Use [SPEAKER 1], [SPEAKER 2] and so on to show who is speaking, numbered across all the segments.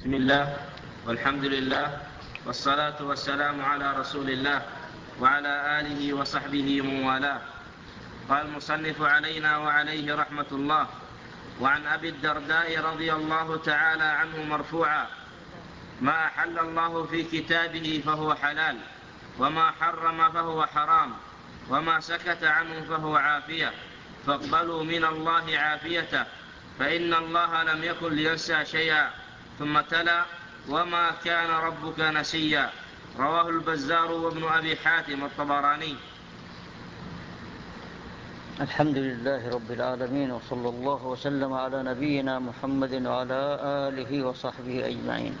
[SPEAKER 1] بسم الله والحمد لله والصلاة والسلام على رسول الله وعلى آله وصحبه من والاه. قال المصنف علينا وعليه رحمة الله وعن أبي الدرداء رضي الله تعالى عنه مرفوعا ما أحل الله في كتابه فهو حلال وما حرم فهو حرام وما سكت عنه فهو عافية. فاقبلوا من الله عافيته فإن الله لم يكن لينسى شيئا. ثم تلا وما كان ربك نسيا. رواه البزار وابن أبي حاتم الطبراني.
[SPEAKER 2] الحمد لله رب العالمين وصلى الله وسلم على نبينا محمد وعلى آله وصحبه أجمعين.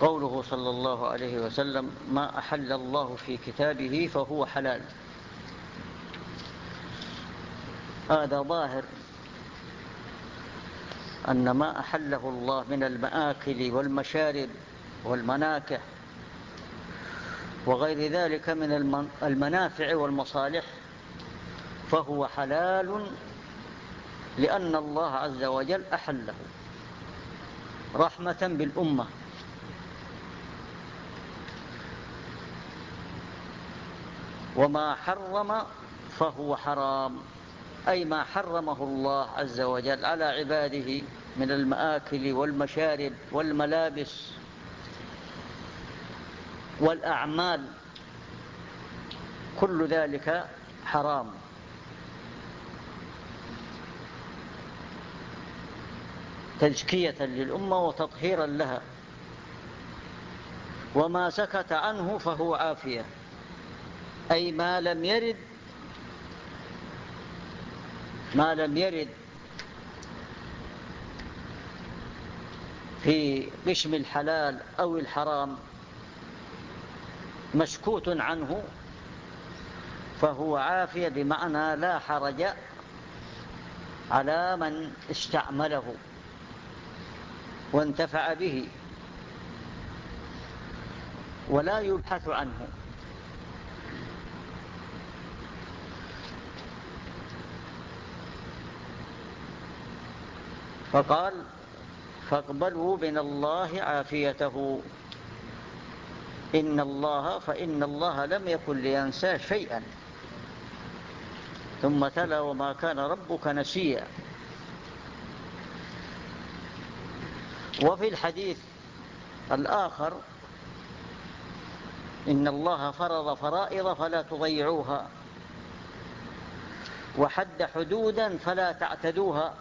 [SPEAKER 2] قوله صلى الله عليه وسلم ما أحل الله في كتابه فهو حلال. هذا ظاهر أن ما أحله الله من المآكل والمشارب والمناكح وغير ذلك من المنافع والمصالح فهو حلال لأن الله عز وجل أحله رحمة بالأمة. وما حرم فهو حرام. أي ما حرمه الله عز وجل على عباده من المآكل والمشارب والملابس والأعمال كل ذلك حرام. تزكية للأمة وتطهيرا لها. وما سكت عنه فهو عافية. أي ما لم يرد ما لم يرد في قسم الحلال أو الحرام مسكوت عنه فهو عافية بمعنى لا حرج على من استعمله وانتفع به ولا يبحث عنه. فقال فاقبلوا من الله عافيته. إن الله فإن الله لم يكن لينسى شيئا. ثم تلا وما كان ربك نسيا. وفي الحديث الآخر إن الله فرض فرائض فلا تضيعوها وحد حدودا فلا تعتدوها.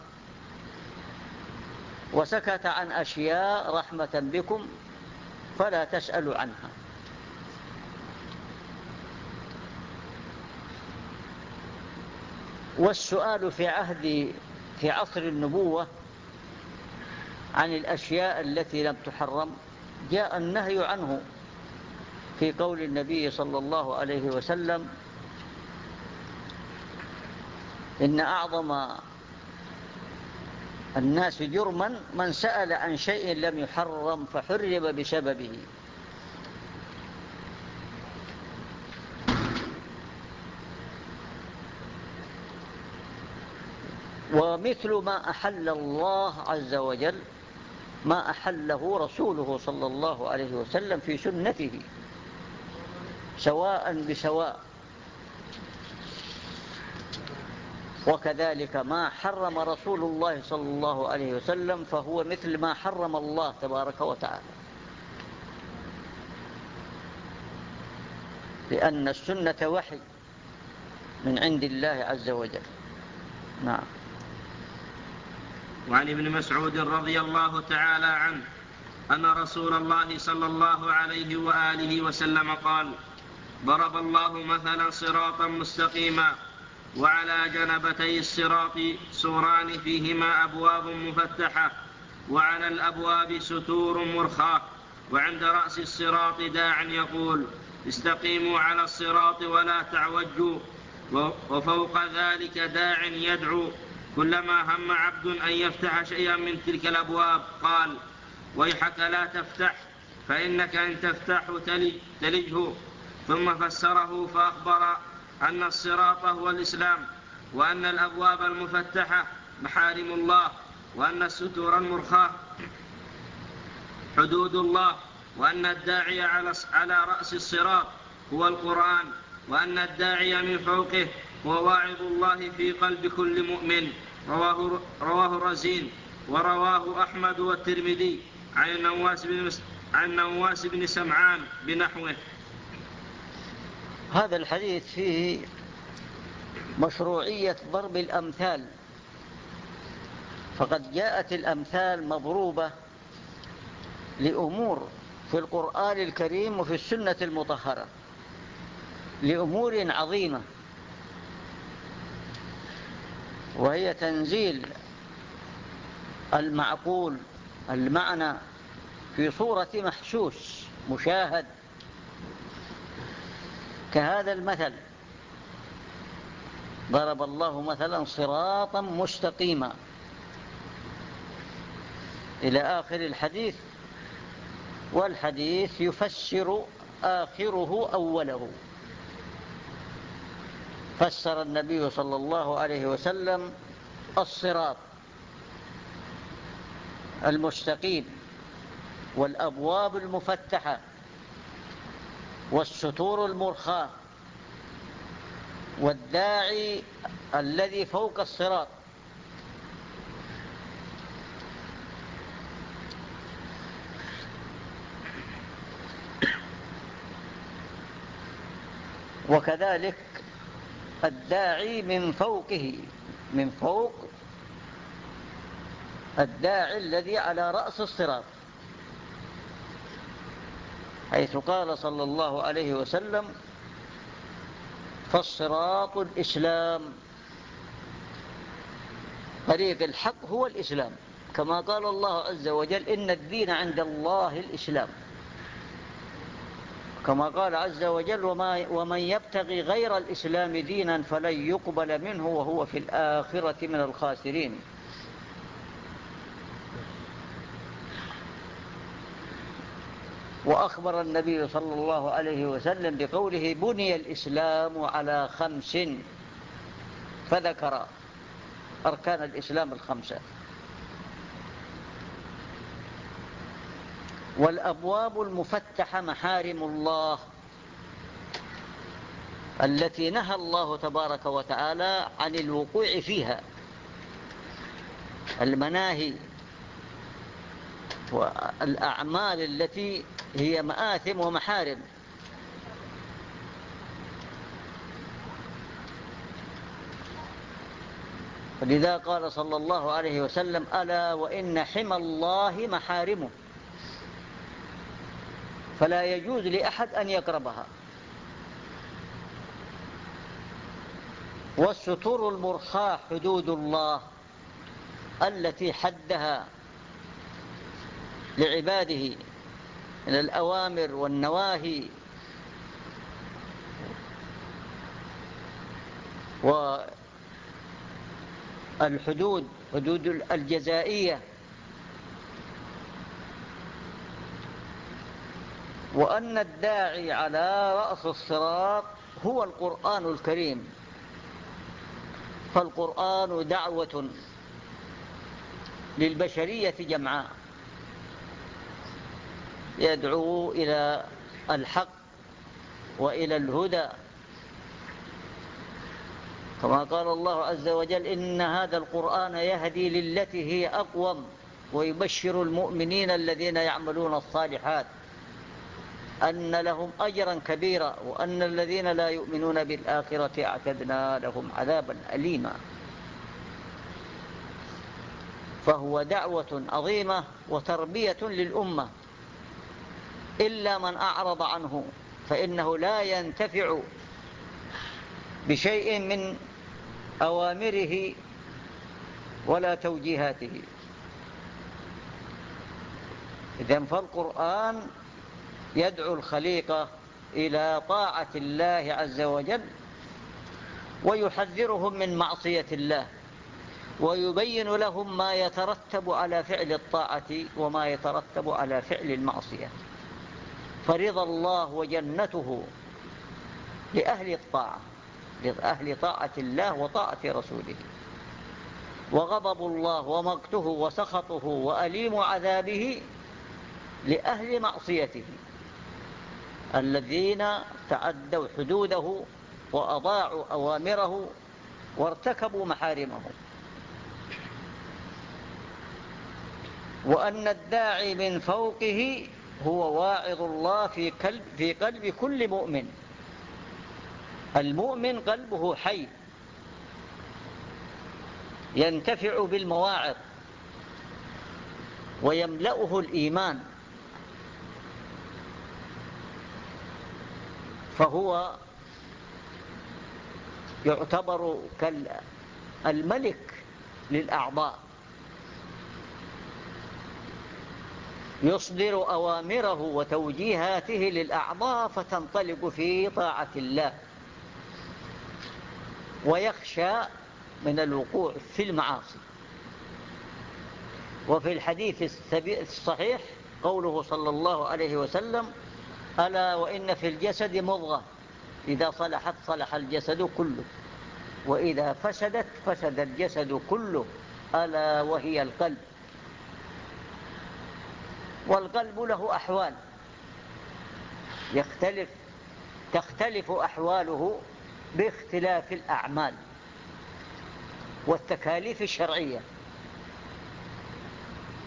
[SPEAKER 2] وسكت عن أشياء رحمة بكم فلا تسألوا عنها. والسؤال في عهد في عصر النبوة عن الأشياء التي لم تحرم جاء النهي عنه في قول النبي صلى الله عليه وسلم إن أعظم الناس جرما من سأل عن شيء لم يحرم فحرم بسببه. ومثل ما أحل الله عز وجل ما أحله رسوله صلى الله عليه وسلم في سنته سواء بسواء وكذلك ما حرم رسول الله صلى الله عليه وسلم فهو مثل ما حرم الله تبارك وتعالى. لأن السنة وحي من عند الله عز وجل. نعم.
[SPEAKER 1] وعن ابن مسعود رضي الله تعالى عنه أن رسول الله صلى الله عليه وآله وسلم قال ضرب الله مثلا صراطا مستقيما وعلى جنبتي الصراط سوران فيهما أبواب مفتحة وعلى الأبواب ستور مرخاة وعند رأس الصراط داع يقول استقيموا على الصراط ولا تعوجوا وفوق ذلك داع يدعو كلما هم عبد أن يفتح شيئا من تلك الأبواب قال ويحك لا تفتح فإنك إن تفتحه تلجه ثم فسره فأخبر أن الصراط هو الإسلام وأن الأبواب المفتحة محارم الله وأن الستور المرخاة حدود الله وأن الداعي على رأس الصراط هو القرآن وأن الداعي من فوقه هو واعظ الله في قلب كل مؤمن. رواه, رواه الرزين ورواه أحمد والترمذي عن النواس بن, عن النواس بن سمعان بنحوه.
[SPEAKER 2] هذا الحديث فيه مشروعية ضرب الأمثال. فقد جاءت الأمثال مضروبة لأمور في القرآن الكريم وفي السنة المطهرة لأمور عظيمة. وهي تنزيل المعقول المعنى في صورة محسوس مشاهد. كهذا المثل. ضرب الله مثلا صراطا مستقيما. إلى آخر الحديث. والحديث يفسر آخره أوله. فسر النبي صلى الله عليه وسلم الصراط المستقيم والأبواب المفتحة. والستور المرخاة والداعي الذي فوق الصراط. وكذلك الداعي من فوقه من فوق الداعي الذي على رأس الصراط. حيث قال صلى الله عليه وسلم فالصراط الإسلام. طريق الحق هو الإسلام. كما قال الله عز وجل إن الدين عند الله الإسلام. كما قال عز وجل وما ومن يبتغي غير الإسلام دينا فلن يقبل منه وهو في الآخرة من الخاسرين. وأخبر النبي صلى الله عليه وسلم بقوله بني الإسلام على خمس فذكر أركان الإسلام الخمسة. والأبواب المفتحة محارم الله التي نهى الله تبارك وتعالى عن الوقوع فيها. المناهي والأعمال التي هي مآثم ومحارم. ولذا قال صلى الله عليه وسلم ألا وإن حمى الله محارمه فلا يجوز لأحد أن يقربها والسطور المرخاة حدود الله التي حدها لعباده. من الأوامر والنواهي. والحدود حدود الجزائية. وأن الداعي على رأس الصراط هو القرآن الكريم. فالقرآن دعوة للبشرية جمعاء. يدعو إلى الحق وإلى الهدى. كما قال الله عز وجل إن هذا القرآن يهدي للتي هي أقوم ويبشر المؤمنين الذين يعملون الصالحات أن لهم أجرا كبيرا وأن الذين لا يؤمنون بالآخرة أعتدنا لهم عذابا أليما. فهو دعوة عظيمة وتربية للأمة. إلا من أعرض عنه فإنه لا ينتفع بشيء من أوامره ولا توجيهاته. إذن فالقرآن يدعو الخليقة إلى طاعة الله عز وجل ويحذرهم من معصية الله ويبين لهم ما يترتب على فعل الطاعة وما يترتب على فعل المعصية. فرضى الله وجنته لأهل الطاعة لأهل طاعة الله وطاعة رسوله. وغضب الله ومقته وسخطه وأليم عذابه لأهل معصيته الذين تعدوا حدوده وأضاعوا أوامره وارتكبوا محارمه وأن الداعي من فوقه هو واعظ الله في قلب, في قلب كل مؤمن. المؤمن قلبه حي. ينتفع بالمواعظ. ويملأه الإيمان. فهو يعتبر كالملك للأعضاء. يصدر أوامره وتوجيهاته للأعضاء فتنطلق في طاعة الله. ويخشى من الوقوع في المعاصي. وفي الحديث الصحيح قوله صلى الله عليه وسلم ألا وإن في الجسد مضغة إذا صلحت صلح الجسد كله وإذا فسدت فسد الجسد كله ألا وهي القلب. والقلب له أحوال. يختلف تختلف أحواله باختلاف الأعمال والتكاليف الشرعية.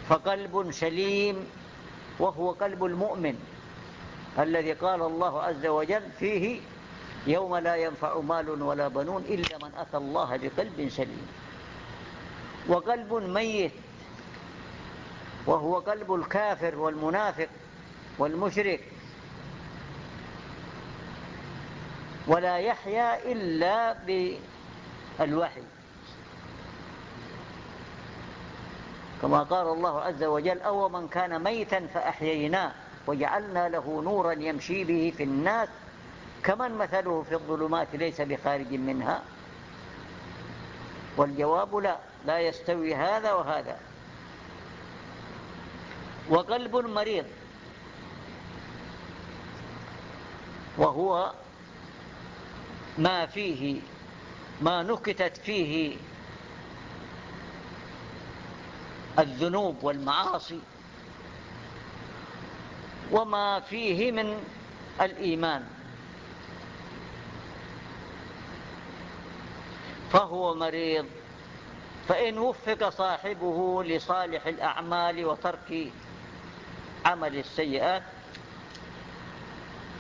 [SPEAKER 2] فقلب سليم وهو قلب المؤمن الذي قال الله عز وجل فيه يوم لا ينفع مال ولا بنون إلا من أتى الله بقلب سليم. وقلب ميت وهو قلب الكافر والمنافق والمشرك. ولا يحيا إلا بالوحي. كما قال الله عز وجل أو من كان ميتا فأحييناه وجعلنا له نورا يمشي به في الناس. كمن مثله في الظلمات ليس بخارج منها؟ والجواب لا لا يستوي هذا وهذا. وقلب مريض. وهو ما فيه ما نكتت فيه الذنوب والمعاصي وما فيه من الإيمان. فهو مريض فإن وفق صاحبه لصالح الأعمال وترك عمل السيئات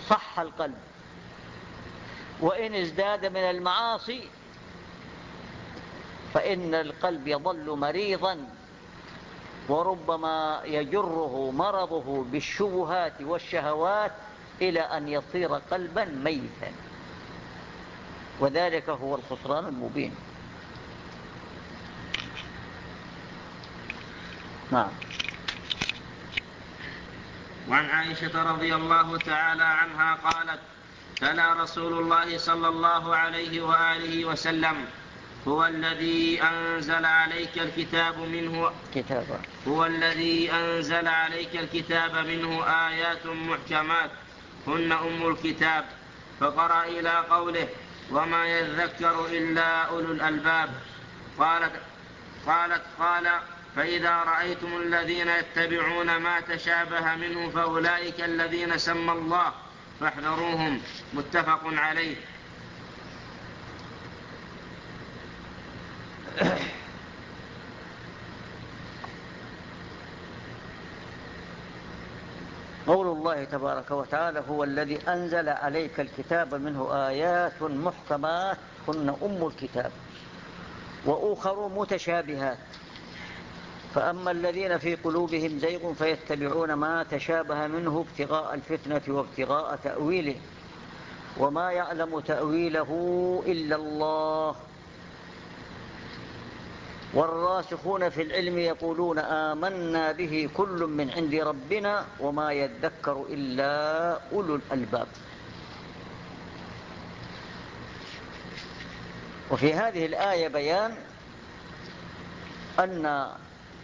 [SPEAKER 2] صح القلب. وإن ازداد من المعاصي فإن القلب يظل مريضا وربما يجره مرضه بالشبهات والشهوات إلى أن يصير قلبا ميتا. وذلك هو الخسران المبين. نعم.
[SPEAKER 1] وعن عائشة رضي الله تعالى عنها قالت تلا رسول الله صلى الله عليه وآله وسلم هو الذي أنزل عليك الكتاب منه
[SPEAKER 2] كتابا
[SPEAKER 1] هو الذي أنزل عليك الكتاب منه آيات محكمات هن أم الكتاب فقرأ إلى قوله وما يذكر إلا أولو الألباب. قالت قالت قال فإذا رأيتم الذين يتبعون ما تشابه منه فأولئك الذين سمى الله فاحذروهم. متفق عليه.
[SPEAKER 2] قول الله تبارك وتعالى هو الذي أنزل عليك الكتاب منه آيات محكمات هن أم الكتاب. وأخر متشابهات. فأما الذين في قلوبهم زيغ فيتبعون ما تشابه منه ابتغاء الفتنة وابتغاء تأويله. وما يعلم تأويله إلا الله. والراسخون في العلم يقولون آمنا به كل من عند ربنا وما يذكر إلا أولو الألباب. وفي هذه الآية بيان أن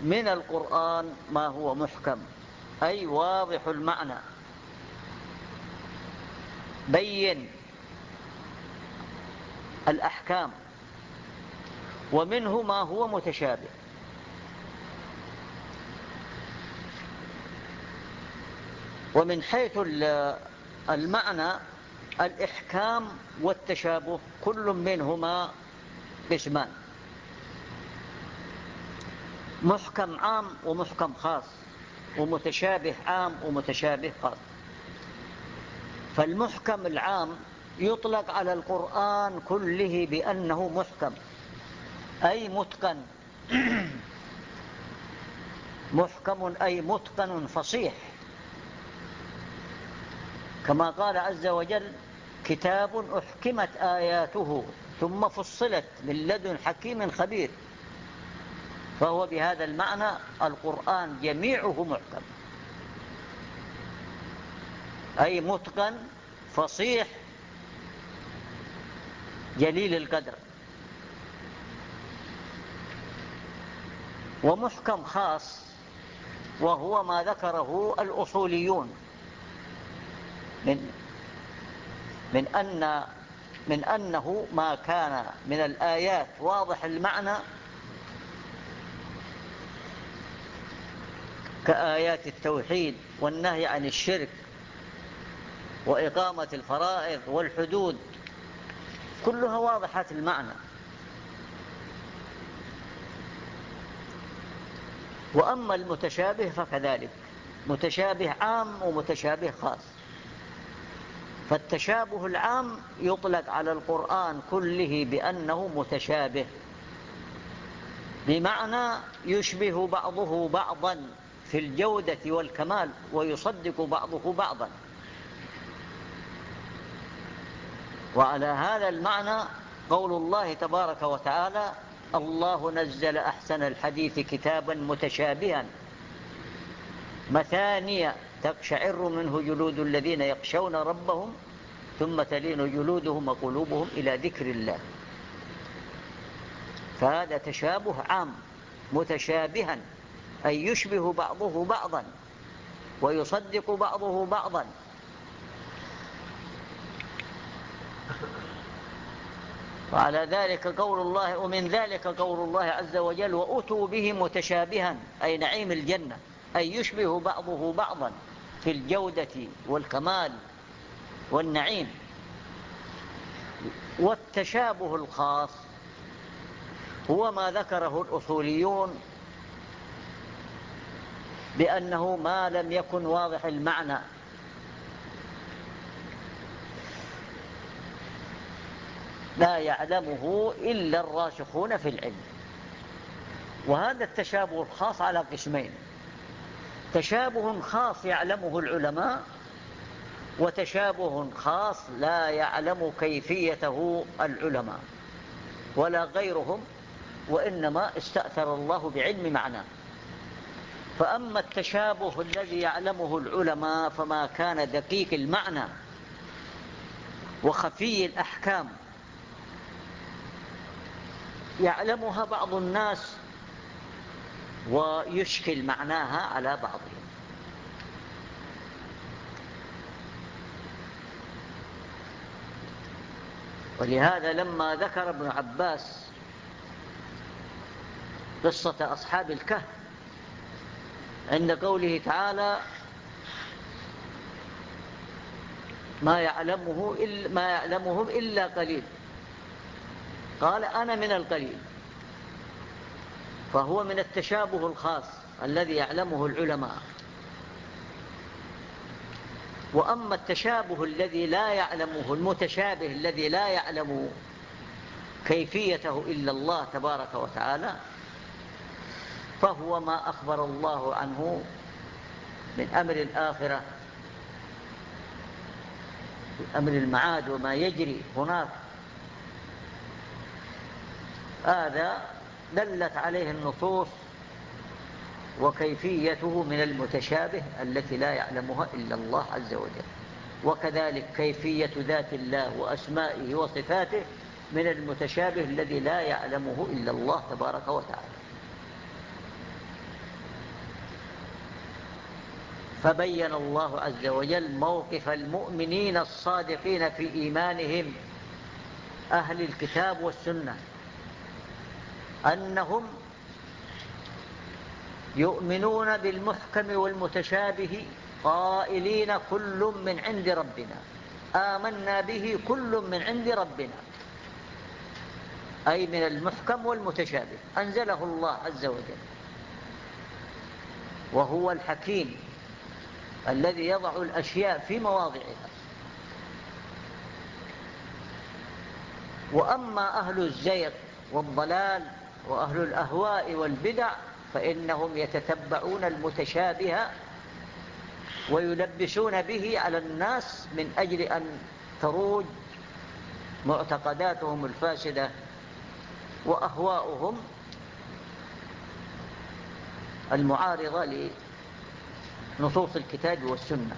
[SPEAKER 2] من القرآن ما هو محكم. أي واضح المعنى. بين الأحكام. ومنه ما هو متشابه. ومن حيث المعنى الإحكام والتشابه كل منهما قسمان محكم عام ومحكم خاص ومتشابه عام ومتشابه خاص. فالمحكم العام يطلق على القرآن كله بأنه محكم. أي متقن. محكم أي متقن فصيح. كما قال عز وجل كتاب أحكمت آياته ثم فصلت من لدن حكيم خبير. فهو بهذا المعنى القرآن جميعه محكم. أي متقن فصيح جليل القدر. ومحكم خاص وهو ما ذكره الأصوليون. من من أن من أنه ما كان من الآيات واضح المعنى كآيات التوحيد والنهي عن الشرك وإقامة الفرائض والحدود كلها واضحة المعنى. وأما المتشابه فكذلك متشابه عام ومتشابه خاص. فالتشابه العام يطلق على القرآن كله بأنه متشابه بمعنى يشبه بعضه بعضا. في الجودة والكمال ويصدق بعضه بعضا. وعلى هذا المعنى قول الله تبارك وتعالى الله نزل أحسن الحديث كتابا متشابها مثانية تقشعر منه جلود الذين يخشون ربهم ثم تلين جلودهم وقلوبهم إلى ذكر الله. فهذا تشابه عام متشابها. أي يشبه بعضه بعضا ويصدق بعضه بعضا. وعلى ذلك قول الله ومن ذلك قول الله عز وجل وأتوا به متشابها أي نعيم الجنة أي يشبه بعضه بعضا في الجودة والكمال والنعيم والتشابه الخاص. هو ما ذكره الأصوليون بأنه ما لم يكن واضح المعنى. لا يعلمه إلا الراسخون في العلم. وهذا التشابه الخاص على قسمين. تشابه خاص يعلمه العلماء وتشابه خاص لا يعلم كيفيته العلماء. ولا غيرهم وإنما استأثر الله بعلم معناه. فأما التشابه الذي يعلمه العلماء فما كان دقيق المعنى وخفي الأحكام. يعلمها بعض الناس ويشكل معناها على بعضهم. ولهذا لما ذكر ابن عباس قصة أصحاب الكهف عند قوله تعالى ما يعلمه إلا ما يعلمهم إلا قليل. قال أنا من القليل. فهو من التشابه الخاص الذي يعلمه العلماء. وأما التشابه الذي لا يعلمه المتشابه الذي لا يعلم كيفيته إلا الله تبارك وتعالى فهو ما أخبر الله عنه من أمر الآخرة أمر المعاد وما يجري هناك. هذا دلت عليه النصوص وكيفيته من المتشابه التي لا يعلمها إلا الله عز وجل. وكذلك كيفية ذات الله وأسمائه وصفاته من المتشابه الذي لا يعلمه إلا الله تبارك وتعالى. فبين الله عز وجل موقف المؤمنين الصادقين في إيمانهم أهل الكتاب والسنة أنهم يؤمنون بالمحكم والمتشابه قائلين كل من عند ربنا آمنا به كل من عند ربنا أي من المحكم والمتشابه أنزله الله عز وجل وهو الحكيم. الذي يضع الأشياء في مواضعها. وأما أهل الزيغ والضلال وأهل الأهواء والبدع فإنهم يتتبعون المتشابه ويلبسون به على الناس من أجل أن تروج معتقداتهم الفاسدة وأهواؤهم المعارضة لنصوص الكتاب والسنة.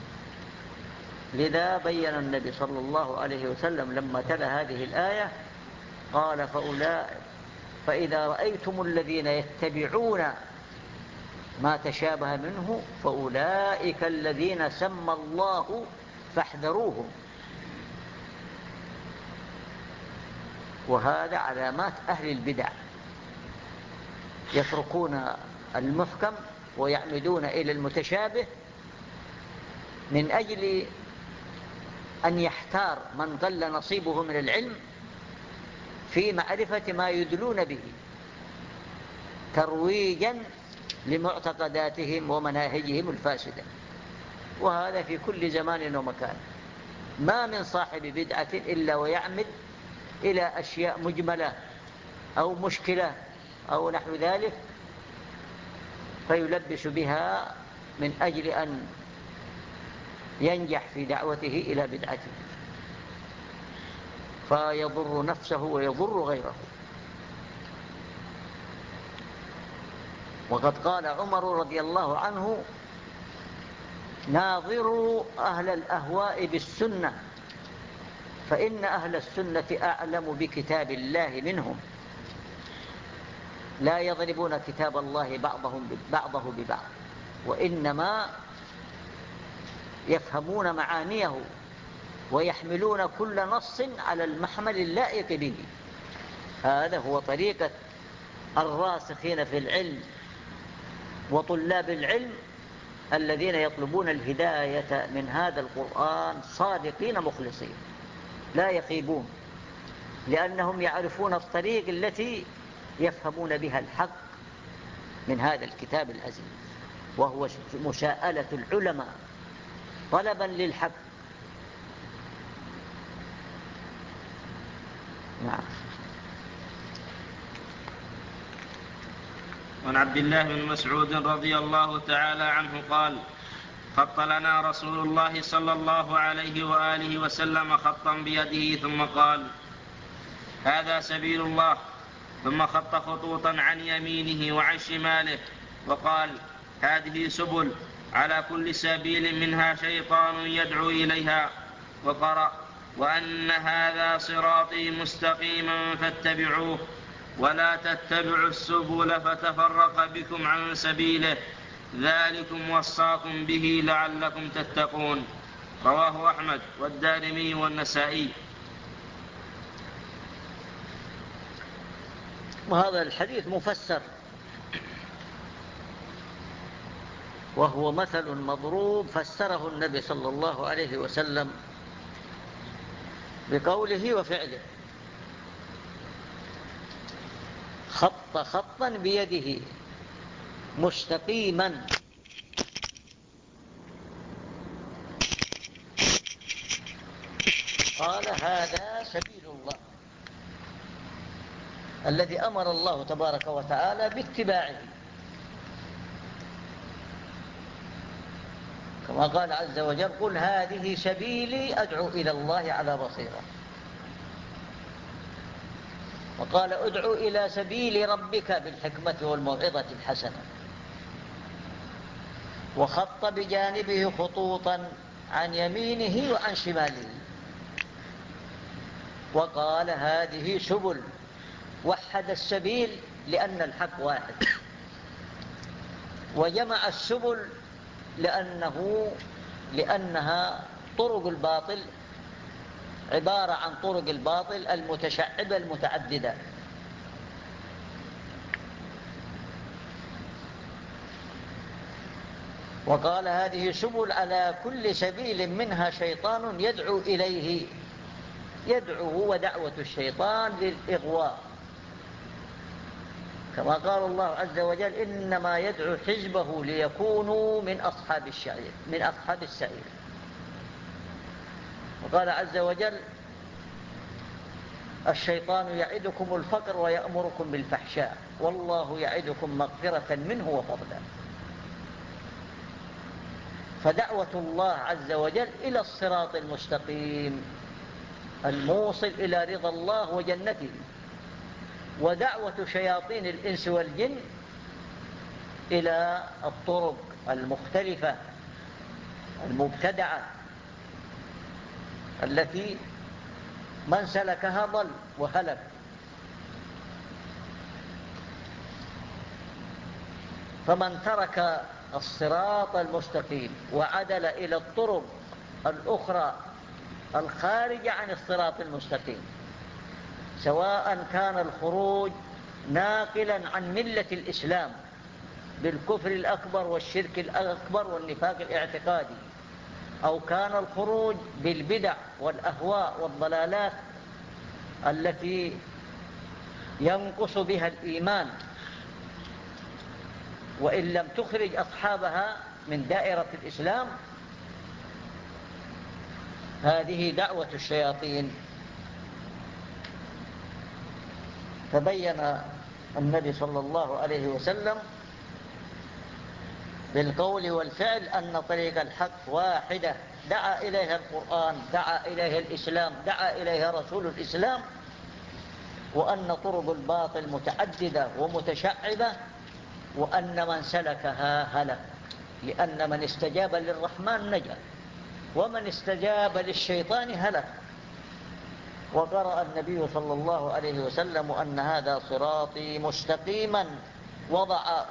[SPEAKER 2] لذا بين النبي صلى الله عليه وسلم لما تلا هذه الآية قال فأولئك فإذا رأيتم الذين يتبعون ما تشابه منه فأولئك الذين سمى الله فاحذروهم وهذا علامات أهل البدع. يتركون المحكم ويعمدون إلى المتشابه من أجل أن يحتار من قل نصيبه من العلم في معرفة ما يدلون به ترويجا لمعتقداتهم ومناهجهم الفاسدة. وهذا في كل زمان ومكان. ما من صاحب بدعة إلا ويعمد إلى أشياء مجملة أو مشكلة أو نحو ذلك فيلبس بها من أجل أن ينجح في دعوته إلى بدعته. فيضر نفسه ويضر غيره. وقد قال عمر رضي الله عنه ناظروا أهل الأهواء بالسنة فإن أهل السنة أعلم بكتاب الله منهم. لا يضربون كتاب الله بعضهم بعضه ببعض وإنما يفهمون معانيه ويحملون كل نص على المحمل اللائق به. هذا هو طريقة الراسخين في العلم وطلاب العلم الذين يطلبون الهداية من هذا القرآن صادقين مخلصين لا يخيبون لأنهم يعرفون الطريق التي يفهمون بها الحق من هذا الكتاب العزيز وهو مساءلة العلماء طلبا للحق. نعم.
[SPEAKER 1] وعن عبد الله بن مسعود رضي الله تعالى عنه قال خط لنا رسول الله صلى الله عليه وآله وسلم خطا بيده ثم قال هذا سبيل الله. ثم خط خطوطا عن يمينه وعن شماله وقال هذه سبل على كل سبيل منها شيطان يدعو إليها. وقرأ وأن هذا صراطي مستقيما فاتبعوه ولا تتبعوا السبل فتفرق بكم عن سبيله. ذلكم وصاكم به لعلكم تتقون. رواه أحمد والدارمي والنسائي.
[SPEAKER 2] وهذا الحديث مفسر. وهو مثل مضروب فسره النبي صلى الله عليه وسلم بقوله وفعله. خط خطا بيده مستقيما. قال هذا سبيل الله. الذي أمر الله تبارك وتعالى باتباعه. كما قال عز وجل قل هذه سبيلي أدعو إلى الله على بصيرة. وقال أدعو إلى سبيل ربك بالحكمة والموعظة الحسنة. وخط بجانبه خطوطا عن يمينه وعن شماله. وقال هذه سبل وحد السبيل لأن الحق واحد. وجمع السبل لأنه لأنها طرق الباطل عبارة عن طرق الباطل المتشعبة المتعددة. وقال هذه سبل على كل سبيل منها شيطان يدعو إليه يدعو هو دعوة الشيطان للإغواء. كما قال الله عز وجل إنما يدعو حزبه ليكونوا من أصحاب الشعير من أصحاب السعير وقال عز وجل الشيطان يعدكم الفقر ويأمركم بالفحشاء والله يعدكم مغفرة منه وفضلا. فدعوة الله عز وجل إلى الصراط المستقيم الموصل إلى رضا الله وجنته. ودعوة شياطين الإنس والجن إلى الطرق المختلفة المبتدعة التي من سلكها ضل وهلك فمن ترك الصراط المستقيم وعدل إلى الطرق الأخرى الخارجة عن الصراط المستقيم سواء كان الخروج ناقلا عن ملة الإسلام بالكفر الأكبر والشرك الأكبر والنفاق الاعتقادي أو كان الخروج بالبدع والأهواء والضلالات التي ينقص بها الإيمان وإن لم تخرج أصحابها من دائرة الإسلام هذه دعوة الشياطين. فبين النبي صلى الله عليه وسلم بالقول والفعل أن طريق الحق واحدة. دعا إليها القرآن دعا إليها الإسلام دعا إليها رسول الإسلام وأن طرق الباطل متعددة ومتشعبة وأن من سلكها هلك لأن من استجاب للرحمن نجا ومن استجاب للشيطان هلك. وقرأ النبي صلى الله عليه وسلم أن هذا صراطي مستقيما وضع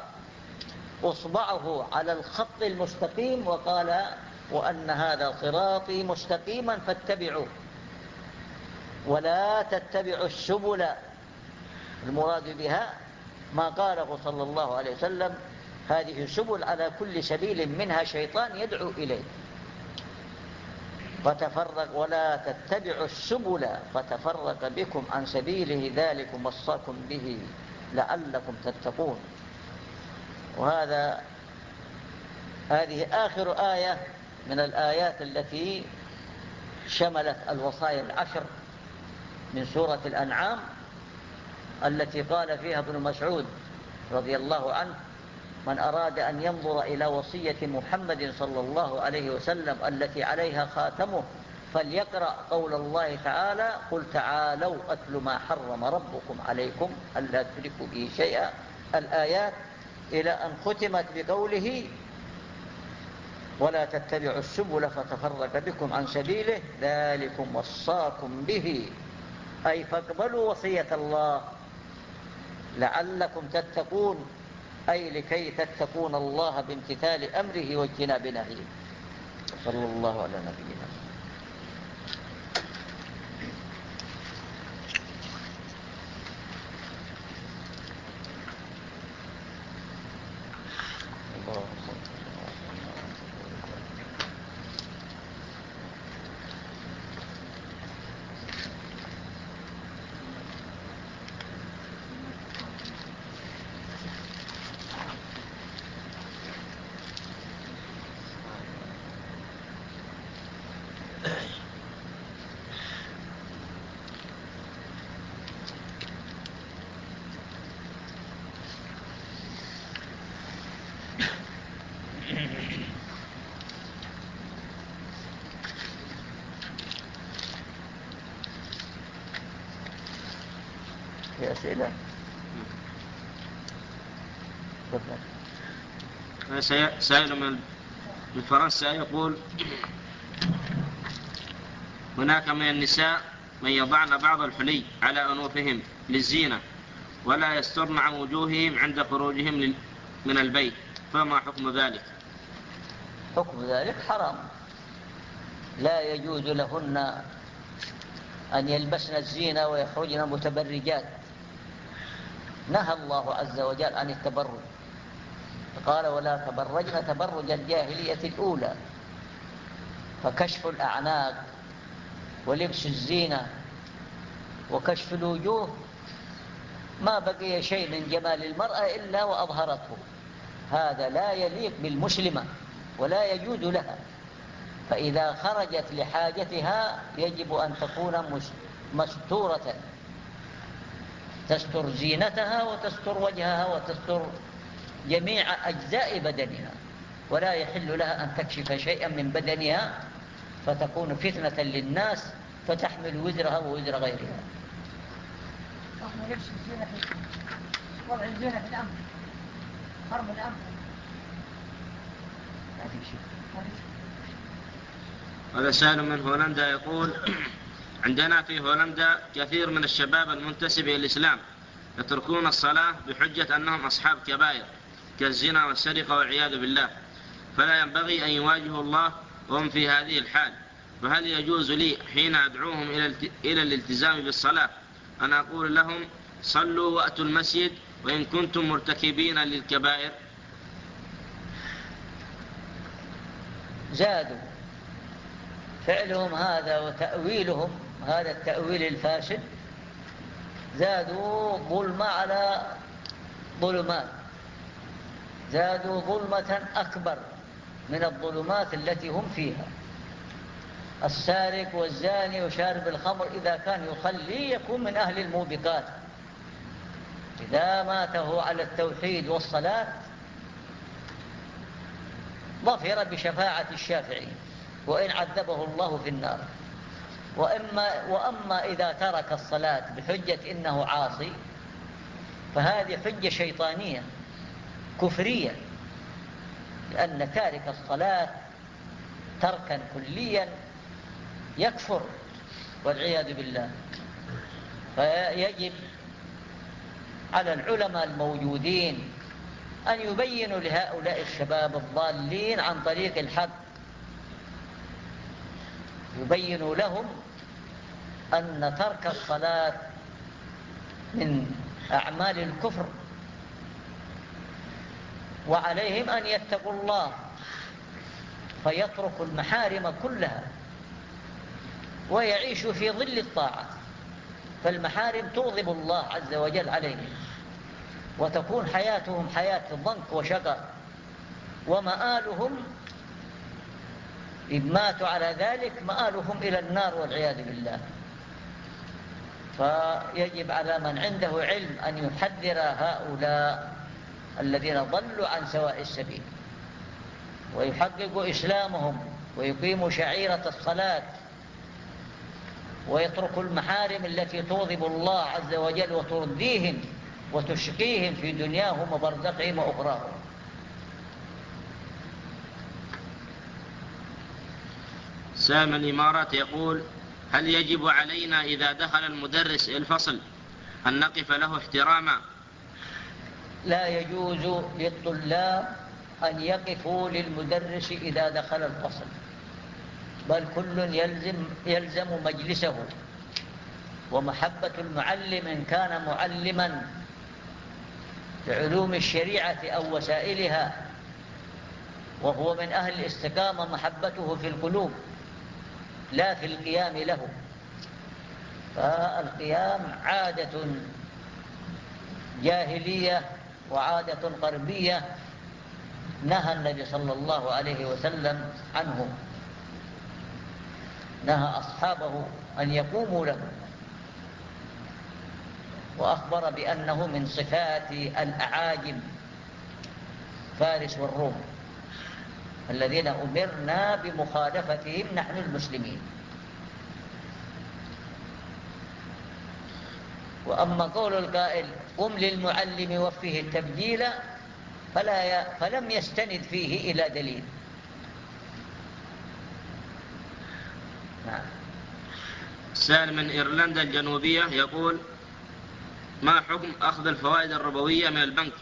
[SPEAKER 2] أصبعه على الخط المستقيم وقال وأن هذا صراطي مستقيما فاتبعوه. ولا تتبعوا السبل. المراد بها ما قاله صلى الله عليه وسلم هذه سبل على كل سبيل منها شيطان يدعو إليه. فتفرق ولا تتبعوا السبل فتفرق بكم عن سبيله ذلكم وصاكم به لعلكم تتقون. وهذا هذه آخر آية من الآيات التي شملت الوصايا العشر من سورة الأنعام التي قال فيها ابن مسعود رضي الله عنه من أراد أن ينظر إلى وصية محمد صلى الله عليه وسلم التي عليها خاتمه فليقرأ قول الله تعالى قل تعالوا أتل ما حرم ربكم عليكم ألا تشركوا به شيئا. الآيات إلى أن ختمت بقوله ولا تتبعوا السبل فتفرق بكم عن سبيله ذلكم وصاكم به. أي فاقبلوا وصية الله لعلكم تتقون. أي لكي تتقون الله بامتثال أمره واجتناب نهيه. صلى الله على نبينا أسئلة
[SPEAKER 1] سائل من فرنسا يقول هناك من النساء من يضعن بعض الحلي على أنوفهم للزينة ولا يسترن عن وجوههم عند خروجهم من البيت فما حكم ذلك؟
[SPEAKER 2] حكم ذلك حرام. لا يجوز لهن أن يلبسن الزينة ويخرجن متبرجات. نهى الله عز وجل عن التبرج. قال ولا تبرجن تبرج الجاهلية الأولى. فكشف الأعناق ولبس الزينة وكشف الوجوه ما بقي شيء من جمال المرأة إلا وأظهرته. هذا لا يليق بالمسلمة ولا يجوز لها. فإذا خرجت لحاجتها يجب أن تكون مستورة. تستر زينتها وتستر وجهها وتستر جميع أجزاء بدنها ولا يحل لها أن تكشف شيئا من بدنها فتكون فتنة للناس فتحمل وزرها ووزر غيرها. وضع الزينة في الأمر. حرب الأمر
[SPEAKER 1] هذا سائل من هولندا يقول عندنا في هولندا كثير من الشباب المنتسب إلى الإسلام يتركون الصلاة بحجة أنهم أصحاب كبائر كالزنا والسرقة والعياذ بالله. فلا ينبغي أن يواجهوا الله وهم في هذه الحال. فهل يجوز لي حين أدعوهم إلى الالتزام بالصلاة أن أقول لهم صلوا وأتوا المسجد وإن كنتم مرتكبين للكبائر؟
[SPEAKER 2] زادوا فعلهم هذا وتأويلهم هذا التأويل الفاسد زادوا ظلمة على ظلمات زادوا ظلمة أكبر من الظلمات التي هم فيها. السارق والزاني وشارب الخمر إذا كان يصلي يكون من أهل الموبقات. إذا ماته على التوحيد والصلاة ظفر بشفاعة الشافعي وإن عذبه الله في النار. وإما وأما إذا ترك الصلاة بحجة إنه عاصي فهذه حجة شيطانية كفرية لأن تارك الصلاة تركا كليا يكفر والعياذ بالله. فيجب على العلماء الموجودين أن يبينوا لهؤلاء الشباب الضالين عن طريق الحق. يبينوا لهم أن ترك الصلاة من أعمال الكفر وعليهم أن يتقوا الله فيتركوا المحارم كلها ويعيشوا في ظل الطاعة. فالمحارم تغضب الله عز وجل عليهم وتكون حياتهم حياة ضنك وشقاء ومآلهم إن ماتوا على ذلك مآلهم إلى النار والعياذ بالله. فيجب على من عنده علم أن يحذر هؤلاء الذين ضلوا عن سواء السبيل. ويحققوا إسلامهم ويقيموا شعيرة الصلاة ويتركوا المحارم التي تغضب الله عز وجل وترديهم وتشقيهم في دنياهم وبرزقهم وأخراهم.
[SPEAKER 1] سام الإمارات يقول هل يجب علينا إذا دخل المدرس الفصل أن نقف له احتراما؟
[SPEAKER 2] لا يجوز للطلاب أن يقفوا للمدرس إذا دخل الفصل بل كل يلزم, يلزم مجلسه. ومحبة المعلم إن كان معلما بعلوم الشريعة أو وسائلها وهو من أهل الاستقامة محبته في القلوب. لا في القيام له. فالقيام عادة جاهلية وعادة غربية نهى النبي صلى الله عليه وسلم عنه. نهى أصحابه أن يقوموا له. وأخبر بأنه من صفات الأعاجم فارس والروم. الذين أمرنا بمخالفتهم نحن المسلمين. وأما قول القائل قم للمعلم وفيه التبديل فلا ي... فلم يستند فيه إلى دليل.
[SPEAKER 1] نعم. سال من إيرلندا الجنوبية يقول ما حكم أخذ الفوائد الربوية من البنك؟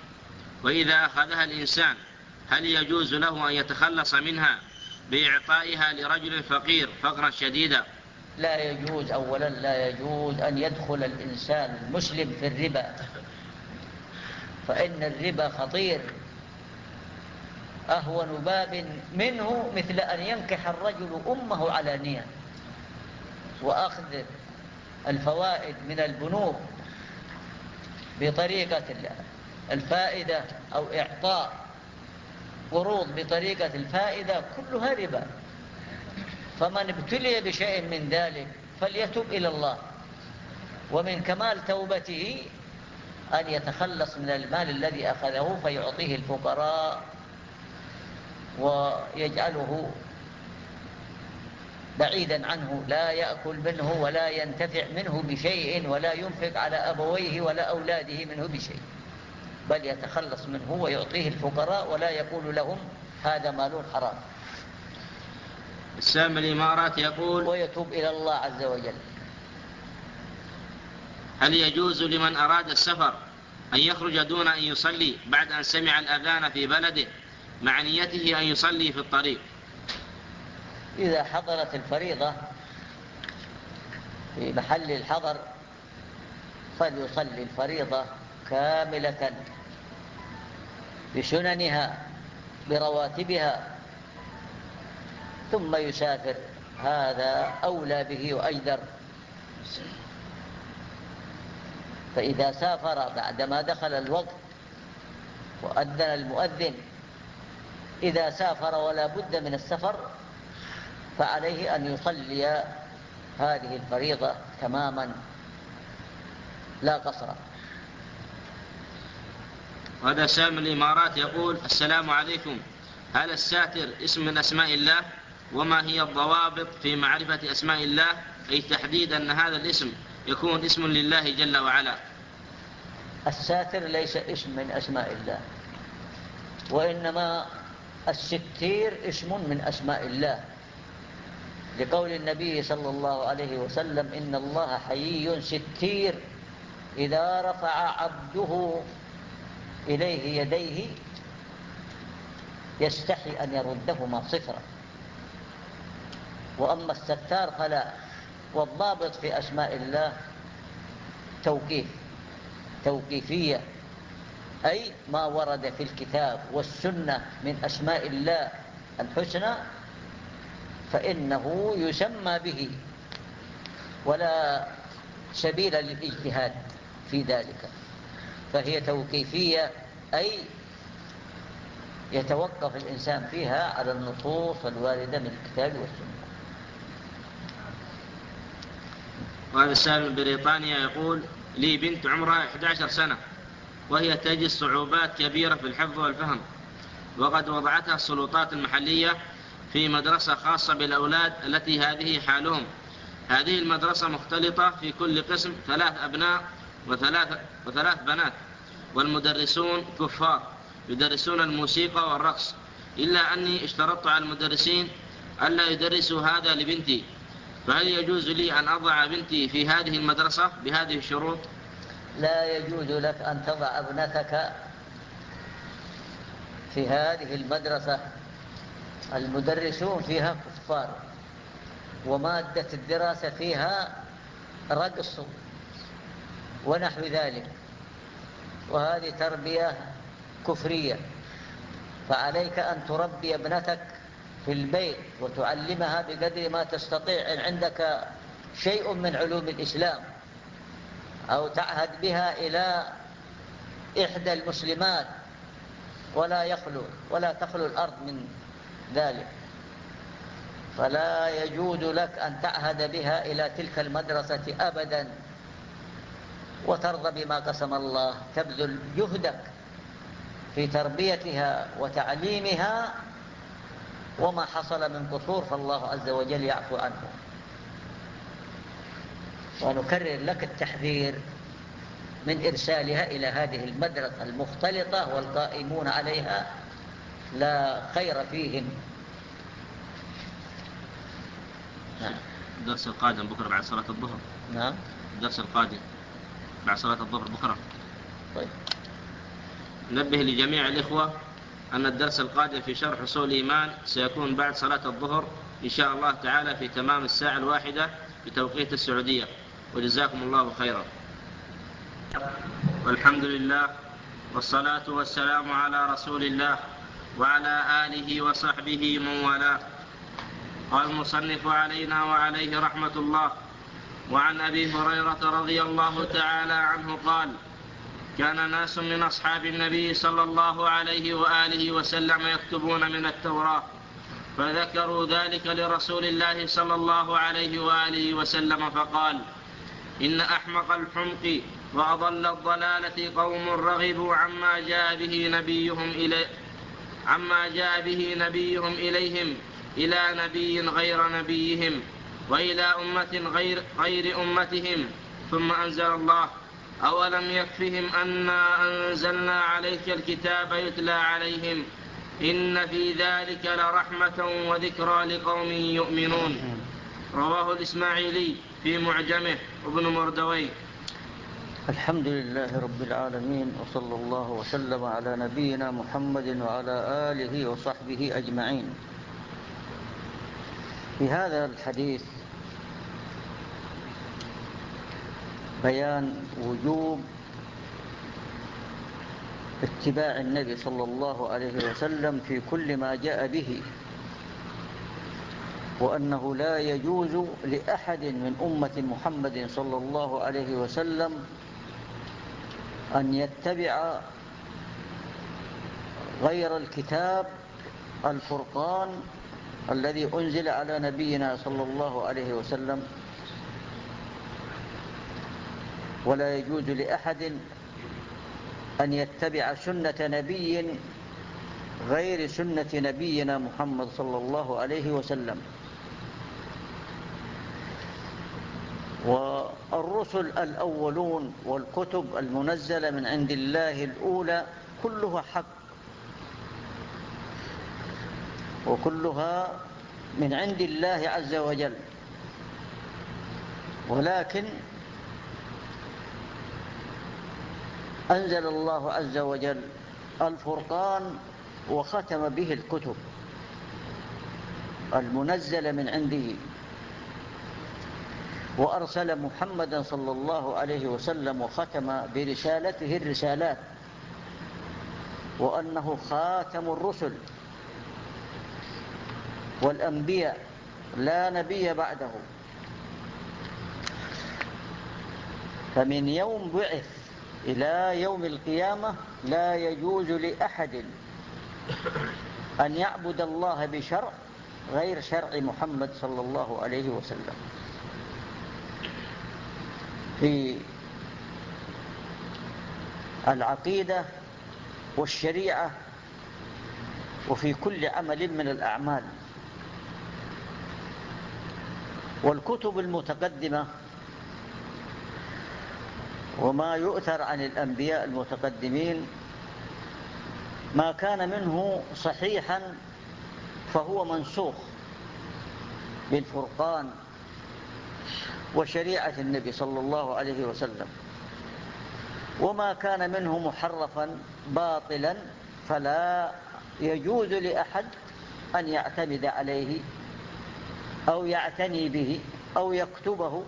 [SPEAKER 1] وإذا أخذها الإنسان هل يجوز له أن يتخلص منها بإعطائها لرجل فقير فقرا شديدا؟
[SPEAKER 2] لا يجوز أولا لا يجوز أن يدخل الإنسان المسلم في الربا. فإن الربا خطير. أهون باب منه مثل أن ينكح الرجل أمه علانية وأخذ الفوائد من البنوك بطريقة الفائدة أو إعطاء. قروض بطريقة الفائدة كلها ربا. فمن ابتلي بشيء من ذلك فليتوب إلى الله. ومن كمال توبته أن يتخلص من المال الذي أخذه فيعطيه الفقراء ويجعله بعيدا عنه. لا يأكل منه ولا ينتفع منه بشيء ولا ينفق على أبويه ولا أولاده منه بشيء. بل يتخلص منه ويعطيه الفقراء ولا يقول لهم هذا مال حرام.
[SPEAKER 1] السام الإمارات يقول
[SPEAKER 2] ويتوب إلى الله عز وجل.
[SPEAKER 1] هل يجوز لمن أراد السفر أن يخرج دون أن يصلي بعد أن سمع الأذان في بلده مع نيته أن يصلي في الطريق؟
[SPEAKER 2] إذا حضرت الفريضة في محل الحضر فليصلي الفريضة كاملة بسننها برواتبها ثم يسافر. هذا أولى به وأجدر فإذا سافر بعدما دخل الوقت وأذن المؤذن إذا سافر ولا بد من السفر فعليه أن يصلي هذه الفريضة تماما. لا قصرا
[SPEAKER 1] هذا سام الإمارات يقول السلام عليكم. هل الساتر اسم من أسماء الله؟ وما هي الضوابط في معرفة أسماء الله؟ أي تحديد أن هذا الاسم يكون اسم لله جل وعلا.
[SPEAKER 2] الساتر ليس اسم من أسماء الله. وإنما الستير اسم من أسماء الله. لقول النبي صلى الله عليه وسلم إن الله حيي ستير إذا رفع عبده إليه يديه يستحي أن يردهما صفرا. وأما الستار فلا والضابط في أسماء الله توقيف توقيفية أي ما ورد في الكتاب والسنة من أسماء الله الحسنى فإنه يسمى به ولا سبيل للإجتهاد في ذلك. فهي توقيفية أي يتوقف الإنسان فيها على النصوص الواردة من الكتاب والسنة.
[SPEAKER 1] وهذا السائل من بريطانيا يقول لي بنت عمرها 11 سنة وهي تجد صعوبات كبيرة في الحفظ والفهم وقد وضعتها السلطات المحلية في مدرسة خاصة بالأولاد التي هذه حالهم. هذه المدرسة مختلطة في كل قسم ثلاث أبناء وثلاث, وثلاث بنات. والمدرسون كفار. يدرسون الموسيقى والرقص. إلا أني اشترطت على المدرسين ألا يدرسوا هذا لبنتي. فهل يجوز لي أن أضع بنتي في هذه المدرسة بهذه الشروط؟
[SPEAKER 2] لا يجوز لك أن تضع ابنتك في هذه المدرسة. المدرسون فيها كفار. ومادة الدراسة فيها رقص. ونحو ذلك. وهذه تربية كفرية. فعليك أن تربي ابنتك في البيت وتعلمها بقدر ما تستطيع. إن عندك شيء من علوم الإسلام أو تعهد بها إلى إحدى المسلمات ولا يخلو ولا تخلو الأرض من ذلك. فلا يجوز لك أن تعهد بها إلى تلك المدرسة أبدا. وترضى بما قسم الله تبذل جهدك في تربيتها وتعليمها وما حصل من قصور فالله عز وجل يعفو عنه. ونكرر لك التحذير من إرسالها إلى هذه المدرسة المختلطة والقائمون عليها لا خير فيهم.
[SPEAKER 1] الدرس القادم بكرة بعد صلاة الظهر.
[SPEAKER 2] نعم.
[SPEAKER 1] الدرس القادم. بعد صلاة الظهر بكرة.
[SPEAKER 2] طيب.
[SPEAKER 1] نبه لجميع الإخوة أن الدرس القادم في شرح حصول الإيمان سيكون بعد صلاة الظهر إن شاء الله تعالى في تمام الساعة الواحدة بتوقيت السعودية. وجزاكم الله خيرا. والحمد لله والصلاة والسلام على رسول الله وعلى آله وصحبه من والاه. قال المصنف علينا وعليه رحمة الله وعن أبي هريرة رضي الله تعالى عنه قال كان ناس من أصحاب النبي صلى الله عليه وآله وسلم يكتبون من التوراة فذكروا ذلك لرسول الله صلى الله عليه وآله وسلم فقال إن أحمق الحمق وأضل الضلالة قوم رغبوا عما جاء به نبيهم إلي عما جاء به نبيهم إليهم إلى نبي غير نبيهم. وإلى أمة غير, غير أمتهم. ثم أنزل الله أولم يكفهم أنا أنزلنا عليك الكتاب يتلى عليهم؟ إن في ذلك لرحمة وذكرى لقوم يؤمنون. رواه الإسماعيلي في معجمه ابن مردوي
[SPEAKER 2] الحمد لله رب العالمين وصلى الله وسلم على نبينا محمد وعلى آله وصحبه أجمعين. في هذا الحديث بيان وجوب اتباع النبي صلى الله عليه وسلم في كل ما جاء به وأنه لا يجوز لأحد من أمة محمد صلى الله عليه وسلم أن يتبع غير الكتاب الفرقان الذي أنزل على نبينا صلى الله عليه وسلم. ولا يجوز لأحد أن يتبع سنة نبي غير سنة نبينا محمد صلى الله عليه وسلم. والرسل الأولون والكتب المنزلة من عند الله الأولى كلها حق وكلها من عند الله عز وجل. ولكن أنزل الله عز وجل الفرقان وختم به الكتب المنزلة من عنده. وأرسل محمدا صلى الله عليه وسلم وختم برسالته الرسالات وأنه خاتم الرسل والأنبياء لا نبي بعده. فمن يوم بعث إلى يوم القيامة لا يجوز لأحد أن يعبد الله بشرع غير شرع محمد صلى الله عليه وسلم. في العقيدة والشريعة وفي كل عمل من الأعمال. والكتب المتقدمة وما يؤثر عن الأنبياء المتقدمين. ما كان منه صحيحا فهو منسوخ بالفرقان وشريعة النبي صلى الله عليه وسلم. وما كان منه محرفا باطلا فلا يجوز لأحد أن يعتمد عليه أو يعتني به أو يكتبه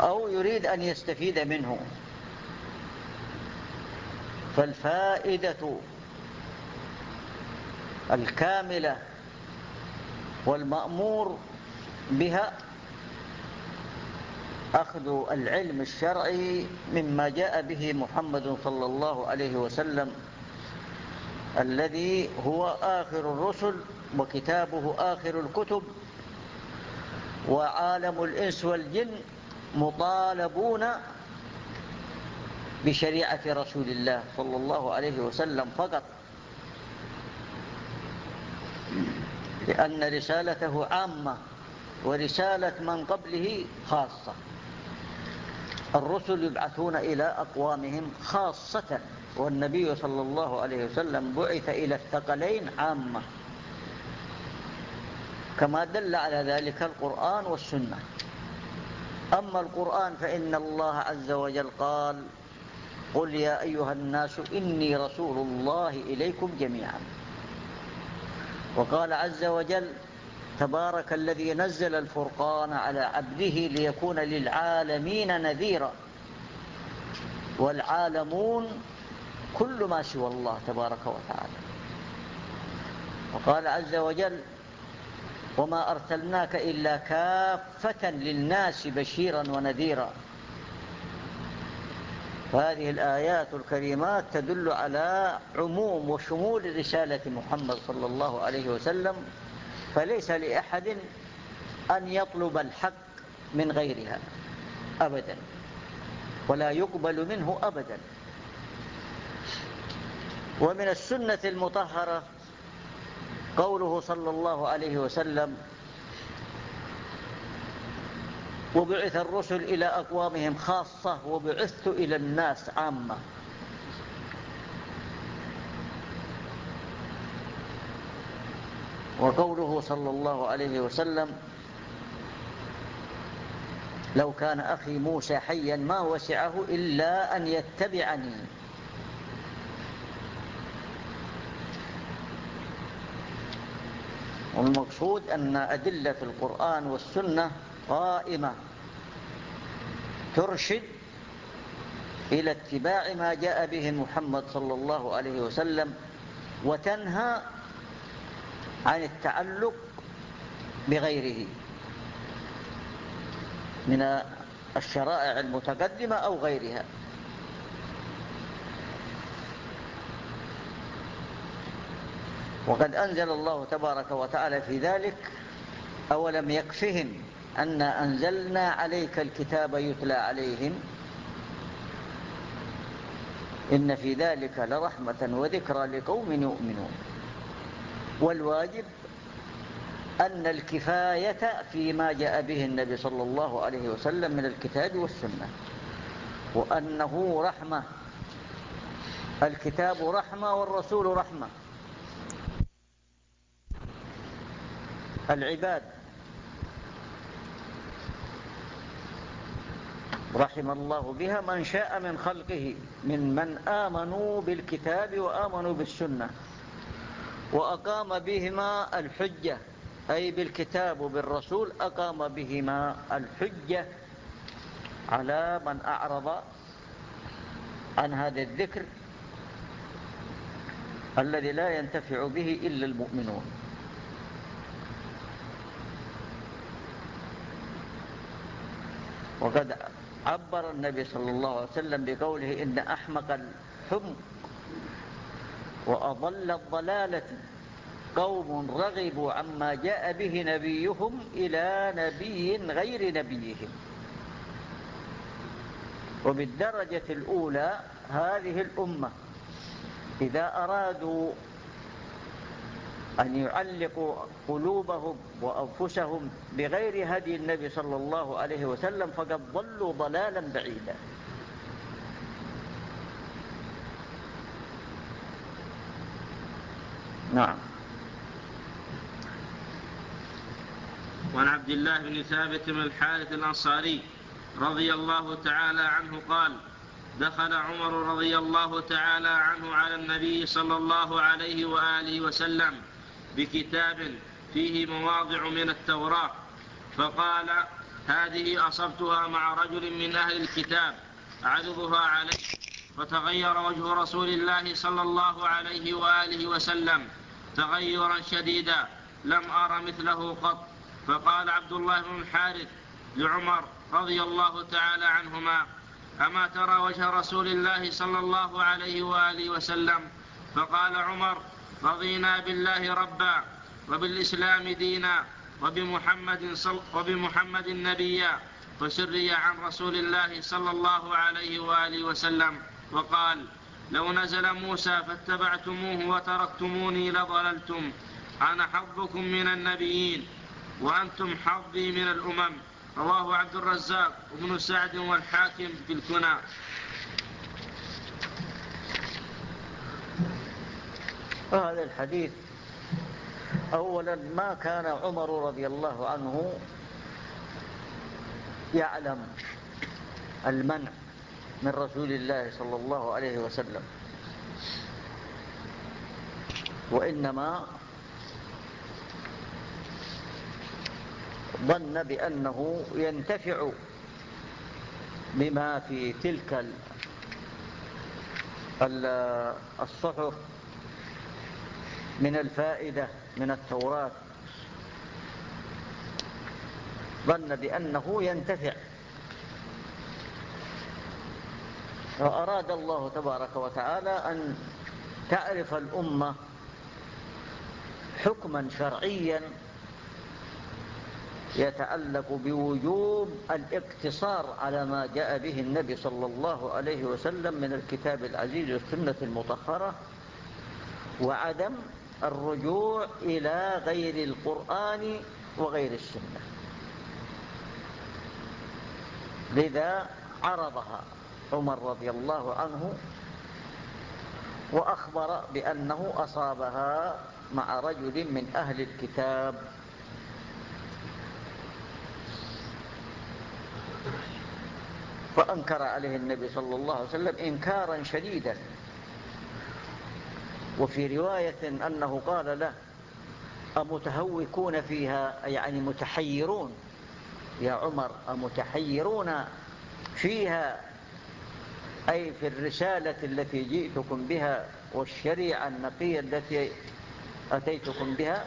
[SPEAKER 2] أو يريد أن يستفيد منه. فالفائدة الكاملة والمأمور بها أخذ العلم الشرعي مما جاء به محمد صلى الله عليه وسلم الذي هو آخر الرسل وكتابه آخر الكتب وعالم الإنس والجن مطالبون بشريعة رسول الله صلى الله عليه وسلم فقط. لأن رسالته عامة ورسالة من قبله خاصة. الرسل يبعثون إلى أقوامهم خاصة والنبي صلى الله عليه وسلم بعث إلى الثقلين عامة. كما دل على ذلك القرآن والسنة. أما القرآن فإن الله عز وجل قال قل يا أيها الناس إني رسول الله إليكم جميعا. وقال عز وجل تبارك الذي نزل الفرقان على عبده ليكون للعالمين نذيرا. والعالمون كل ما سوى الله تبارك وتعالى. وقال عز وجل وما أرسلناك إلا كافة للناس بشيرا ونذيرا. وهذه الآيات الكريمات تدل على عموم وشمول رسالة محمد صلى الله عليه وسلم فليس لأحد أن يطلب الحق من غيرها أبدا ولا يقبل منه أبدا. ومن السنة المطهرة قوله صلى الله عليه وسلم وبعث الرسل إلى أقوامهم خاصة وبعثت إلى الناس عامة. وقوله صلى الله عليه وسلم لو كان أخي موسى حيا ما وسعه إلا أن يتبعني. والمقصود أن أدلة القرآن والسنة قائمة ترشد إلى اتباع ما جاء به محمد صلى الله عليه وسلم وتنهى عن التعلق بغيره من الشرائع المتقدمة أو غيرها. وقد أنزل الله تبارك وتعالى في ذلك أولم يكفهم أن أنزلنا عليك الكتاب يتلى عليهم إن في ذلك لرحمة وذكرى لقوم يؤمنون والواجب أن الكفاية فيما جاء به النبي صلى الله عليه وسلم من الكتاب والسنة وأنه رحمة الكتاب رحمة والرسول رحمة العباد. رحم الله بها من شاء من خلقه من من آمنوا بالكتاب وآمنوا بالسنة وأقام بهما الحجة أي بالكتاب وبالرسول أقام بهما الحجة على من أعرض عن هذا الذكر الذي لا ينتفع به إلا المؤمنون. وقد عبر النبي صلى الله عليه وسلم بقوله إن أحمق الحمق وأضل الضلالة قوم رغبوا عما جاء به نبيهم إلى نبي غير نبيهم. وبالدرجة الأولى هذه الأمة إذا أرادوا أن يعلقوا قلوبهم وأنفسهم بغير هدي النبي صلى الله عليه وسلم فقد ضلوا ضلالا بعيدا. نعم.
[SPEAKER 1] وعن عبد الله بن ثابت بن الحارث الأنصاري رضي الله تعالى عنه قال دخل عمر رضي الله تعالى عنه على النبي صلى الله عليه وآله وسلم بكتاب فيه مواضع من التوراة. فقال هذه أصبتها مع رجل من أهل الكتاب أعرضها عليه فتغير وجه رسول الله صلى الله عليه وآله وسلم تغيرا شديدا لم أر مثله قط. فقال عبد الله بن الحارث لعمر رضي الله تعالى عنهما أما ترى وجه رسول الله صلى الله عليه وآله وسلم؟ فقال عمر رضينا بالله ربا وبالإسلام دينا وبمحمد, صل وبمحمد نبيا فسري عن رسول الله صلى الله عليه وآله وسلم وقال لو نزل موسى فاتبعتموه وتركتموني لضللتم. أنا حظكم من النبيين وأنتم حظي من الأمم. رواه عبد الرزاق وابن سعد والحاكم في الكنى.
[SPEAKER 2] هذا الحديث أولا ما كان عمر رضي الله عنه يعلم المنع من رسول الله صلى الله عليه وسلم وإنما ظن بأنه ينتفع بما في تلك الصحف من الفائدة من التوراة. ظن بأنه ينتفع. وأراد الله تبارك وتعالى أن تعرف الأمة حكما شرعيا يتعلق بوجوب الاقتصار على ما جاء به النبي صلى الله عليه وسلم من الكتاب العزيز والسنة المطهرة وعدم الرجوع إلى غير القرآن وغير السنة. لذا عرضها عمر رضي الله عنه وأخبر بأنه أصابها مع رجل من أهل الكتاب. فأنكر عليه النبي صلى الله عليه وسلم إنكارا شديدا. وفي رواية أنه قال له أمتهوكون فيها؟ يعني متحيرون. يا عمر أمتحيرون فيها؟ أي في الرسالة التي جئتكم بها والشريعة النقية التي أتيتكم بها؟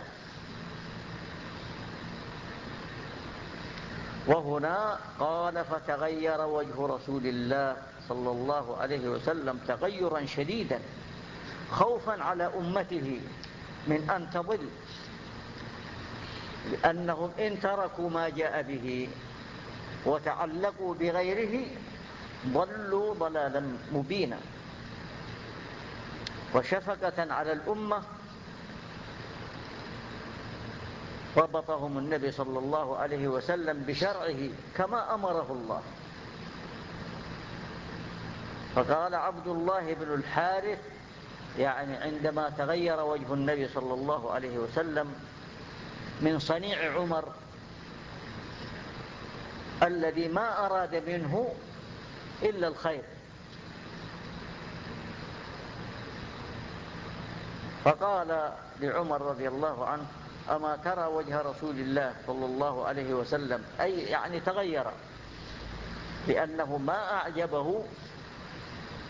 [SPEAKER 2] وهنا قال فتغير وجه رسول الله صلى الله عليه وسلم تغيرا شديدا. خوفا على أمته من أن تضل لأنهم إن تركوا ما جاء به وتعلقوا بغيره ضلوا ضلالا مبينا. وشفقة على الأمة ربطهم النبي صلى الله عليه وسلم بشرعه كما أمره الله. فقال عبد الله بن الحارث يعني عندما تغير وجه النبي صلى الله عليه وسلم من صنيع عمر الذي ما أراد منه إلا الخير. فقال لعمر رضي الله عنه أما ترى وجه رسول الله صلى الله عليه وسلم؟ أي يعني تغير لأنه ما أعجبه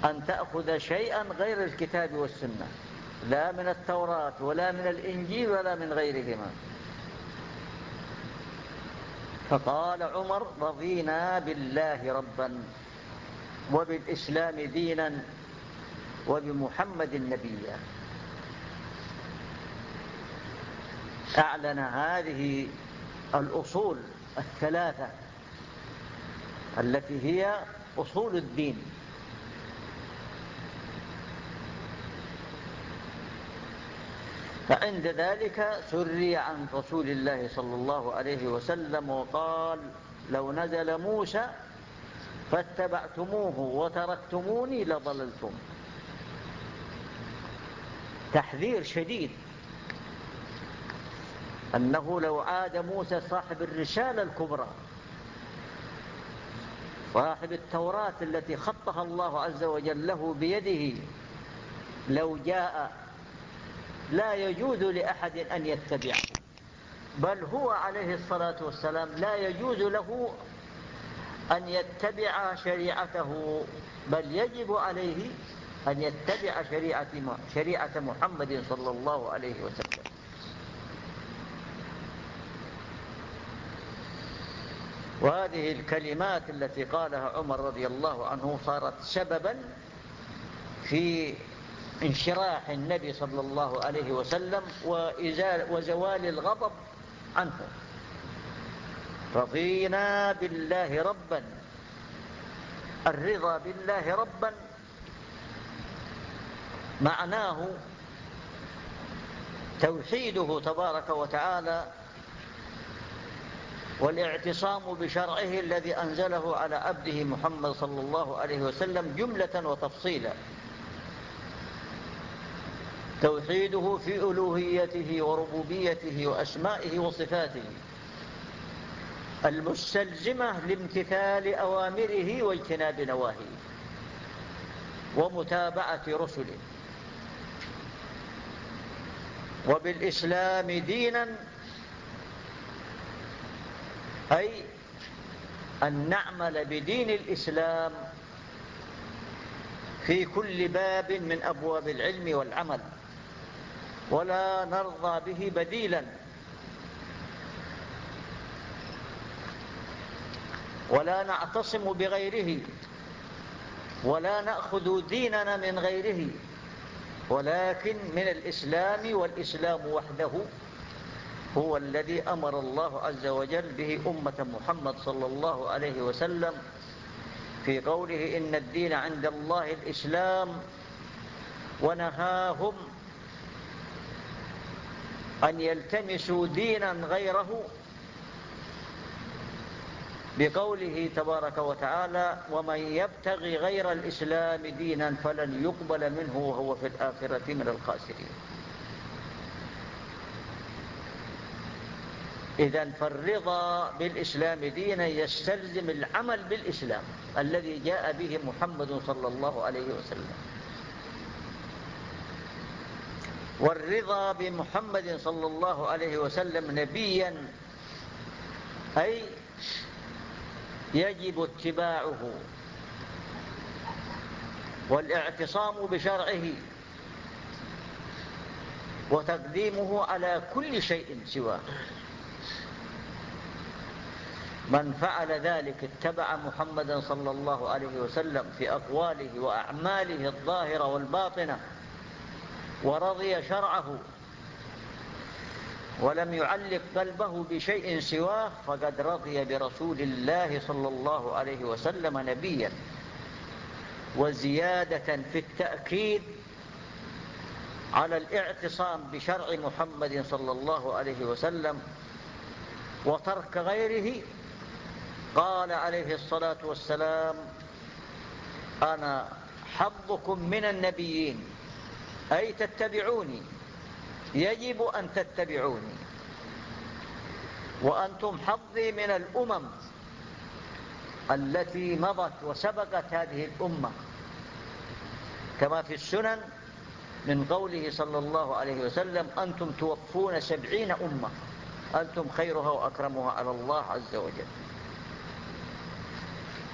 [SPEAKER 2] أن تأخذ شيئا غير الكتاب والسنة. لا من التوراة ولا من الإنجيل ولا من غيرهما. فقال عمر رضينا بالله ربا وبالإسلام دينا وبمحمد نبيا. أعلن هذه الأصول الثلاثة التي هي أصول الدين. فعند ذلك سري عن رسول الله صلى الله عليه وسلم وقال لو نزل موسى فاتبعتموه وتركتموني لضللتم. تحذير شديد أنه لو عاد موسى صاحب الرسالة الكبرى صاحب التوراة التي خطها الله عز وجل له بيده لو جاء لا يجوز لأحد أن يتبعه. بل هو عليه الصلاة والسلام لا يجوز له أن يتبع شريعته بل يجب عليه أن يتبع شريعة, شريعة محمد صلى الله عليه وسلم. وهذه الكلمات التي قالها عمر رضي الله عنه صارت سببا في انشراح النبي صلى الله عليه وسلم وزوال الغضب عنه. رضينا بالله ربا. الرضا بالله ربا. معناه توحيده تبارك وتعالى والاعتصام بشرعه الذي أنزله على عبده محمد صلى الله عليه وسلم جملة وتفصيلا. توحيده في ألوهيته وربوبيته وأسمائه وصفاته. المستلزمة لامتثال أوامره واجتناب نواهيه ومتابعة رسله. وبالإسلام دينا أي أن نعمل بدين الإسلام في كل باب من أبواب العلم والعمل. ولا نرضى به بديلا. ولا نعتصم بغيره. ولا نأخذ ديننا من غيره. ولكن من الإسلام والإسلام وحده هو الذي أمر الله عز وجل به أمة محمد صلى الله عليه وسلم في قوله إن الدين عند الله الإسلام ونهاهم أن يلتمسوا دينا غيره بقوله تبارك وتعالى ومن يبتغي غير الإسلام دينا فلن يقبل منه وهو في الآخرة من الخاسرين. إذا فالرضا بالإسلام دينا يستلزم العمل بالإسلام الذي جاء به محمد صلى الله عليه وسلم. والرضا بمحمد صلى الله عليه وسلم نبيا. أي يجب اتباعه. والاعتصام بشرعه. وتقديمه على كل شيء سواه. من فعل ذلك اتبع محمدا صلى الله عليه وسلم في أقواله وأعماله الظاهرة والباطنة. ورضي شرعه ولم يعلق قلبه بشيء سواه فقد رضي برسول الله صلى الله عليه وسلم نبيا. وزيادة في التأكيد على الاعتصام بشرع محمد صلى الله عليه وسلم وترك غيره قال عليه الصلاة والسلام أنا حظكم من النبيين. أي تتبعوني. يجب أن تتبعوني. وأنتم حظي من الأمم التي مضت وسبقت هذه الأمة. كما في السنن من قوله صلى الله عليه وسلم أنتم توفون سبعين أمة. أنتم خيرها وأكرمها على الله عز وجل.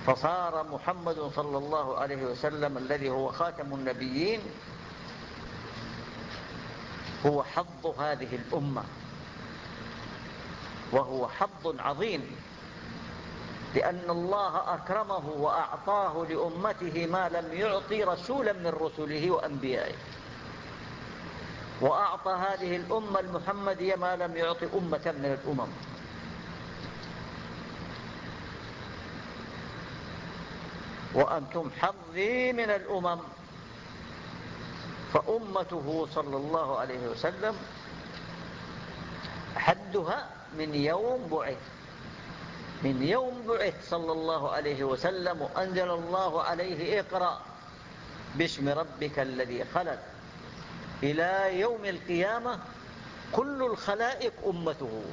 [SPEAKER 2] فصار محمد صلى الله عليه وسلم الذي هو خاتم النبيين هو حظ هذه الأمة. وهو حظ عظيم. لأن الله أكرمه وأعطاه لأمته ما لم يعطي رسولا من رسله وأنبيائه. وأعطى هذه الأمة المحمدية ما لم يعطي أمة من الأمم. وأنتم حظي من الأمم. فأمته صلى الله عليه وسلم حدها من يوم بعث. من يوم بعث صلى الله عليه وسلم وأنزل الله عليه اقرأ باسم ربك الذي خلق. إلى يوم القيامة كل الخلائق أمته.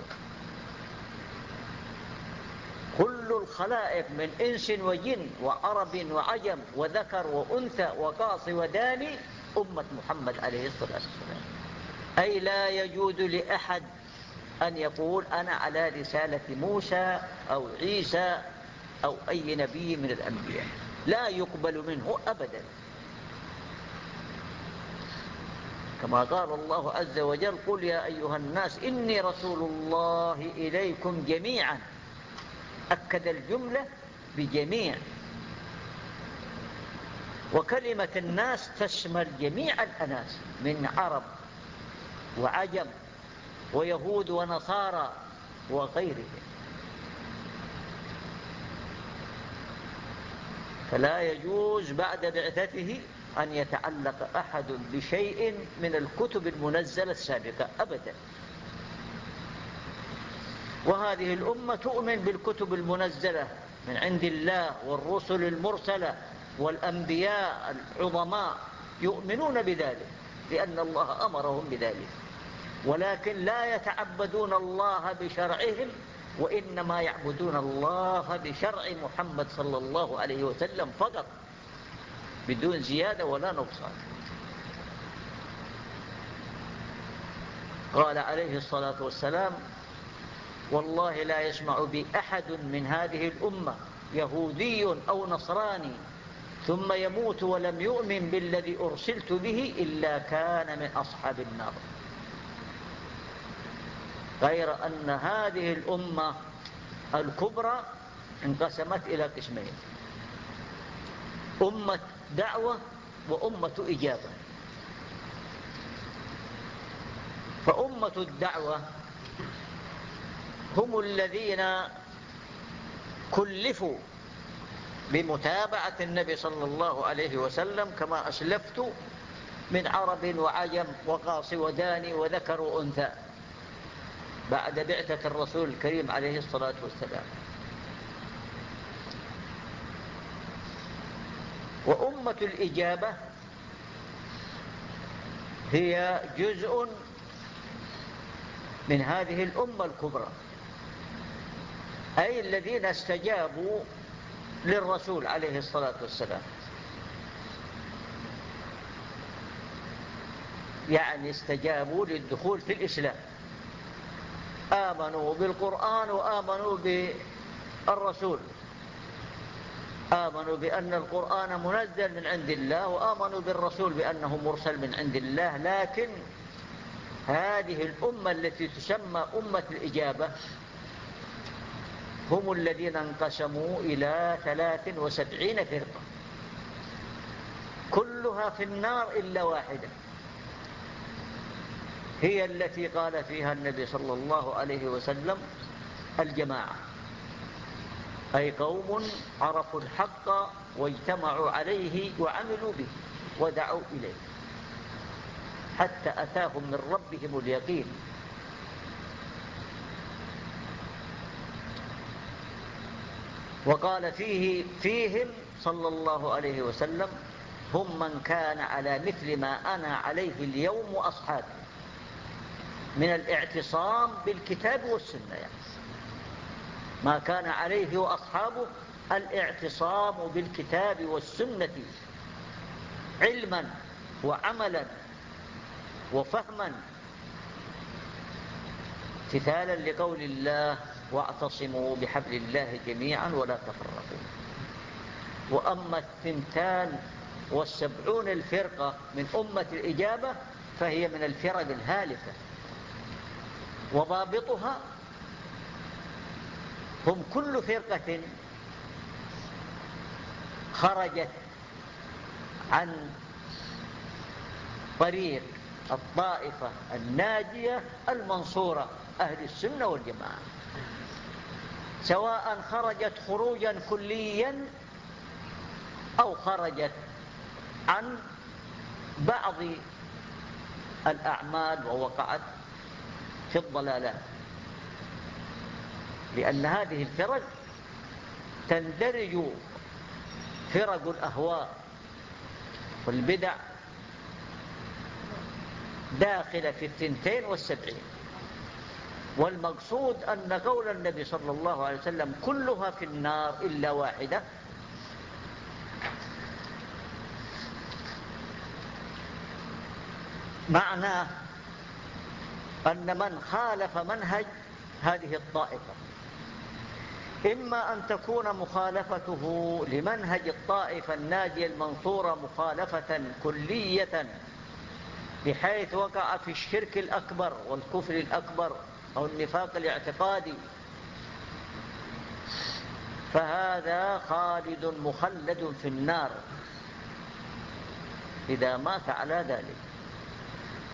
[SPEAKER 2] كل الخلائق من إنس وجن وعرب وعجم وذكر وأنثى وقاص وداني أمة محمد عليه الصلاة والسلام. أي لا يجوز لأحد أن يقول أنا على رسالة موسى أو عيسى أو أي نبي من الأنبياء. لا يقبل منه أبدا. كما قال الله عز وجل قل يا أيها الناس إني رسول الله إليكم جميعا. أكد الجملة بجميع. وكلمة الناس تشمل جميع الأناس من عرب وعجم ويهود ونصارى وغيرهم فلا يجوز بعد بعثته أن يتعلق أحد بشيء من الكتب المنزلة السابقة أبدا. وهذه الأمة تؤمن بالكتب المنزلة من عند الله والرسل المرسلة والأنبياء العظماء يؤمنون بذلك لأن الله أمرهم بذلك. ولكن لا يتعبدون الله بشرعهم وإنما يعبدون الله بشرع محمد صلى الله عليه وسلم فقط بدون زيادة ولا نقصان. قال عليه الصلاة والسلام والله لا يسمع بأحد من هذه الأمة يهودي أو نصراني ثم يموت ولم يؤمن بالذي أرسلت به إلا كان من أصحاب النار. غير أن هذه الأمة الكبرى انقسمت إلى قسمين. أمة دعوة وأمة إجابة. فأمة الدعوة هم الذين كلفوا بمتابعة النبي صلى الله عليه وسلم كما أسلفت من عرب وعجم وقاص وداني وذكر وأنثى بعد بعثة الرسول الكريم عليه الصلاة والسلام. وأمة الإجابة هي جزء من هذه الأمة الكبرى أي الذين استجابوا للرسول عليه الصلاة والسلام. يعني استجابوا للدخول في الإسلام. آمنوا بالقرآن وآمنوا بالرسول. آمنوا بأن القرآن منزل من عند الله وآمنوا بالرسول بأنه مرسل من عند الله. لكن هذه الأمة التي تسمى أمة الإجابة هم الذين انقسموا إلى ثلاث وسبعين فرقة. كلها في النار إلا واحدة. هي التي قال فيها النبي صلى الله عليه وسلم الجماعة. أي قوم عرفوا الحق واجتمعوا عليه وعملوا به ودعوا إليه. حتى أتاهم من ربهم اليقين وقال فيه فيهم صلى الله عليه وسلم هم من كان على مثل ما أنا عليه اليوم وأصحابي. من الاعتصام بالكتاب والسنة يعني. ما كان عليه وأصحابه الاعتصام بالكتاب والسنة علما وعملا وفهما. امتثالا لقول الله واعتصموا بحبل الله جميعا ولا تفرقوا. وأما الثنتان والسبعون الفرقة من أمة الإجابة فهي من الفرق الهالكة. وضابطها هم كل فرقة خرجت عن طريق الطائفة الناجية المنصورة أهل السنة والجماعة. سواء خرجت خروجا كليا أو خرجت عن بعض الأعمال ووقعت في الضلالات لأن هذه الفرق تندرج فرق الأهواء والبدع داخلة في الثنتين والسبعين. والمقصود أن قول النبي صلى الله عليه وسلم كلها في النار إلا واحدة. معناه أن من خالف منهج هذه الطائفة. إما أن تكون مخالفته لمنهج الطائفة الناجية المنصورة مخالفة كلية بحيث وقع في الشرك الأكبر والكفر الأكبر أو النفاق الاعتقادي. فهذا خالد مخلد في النار. إذا مات على ذلك.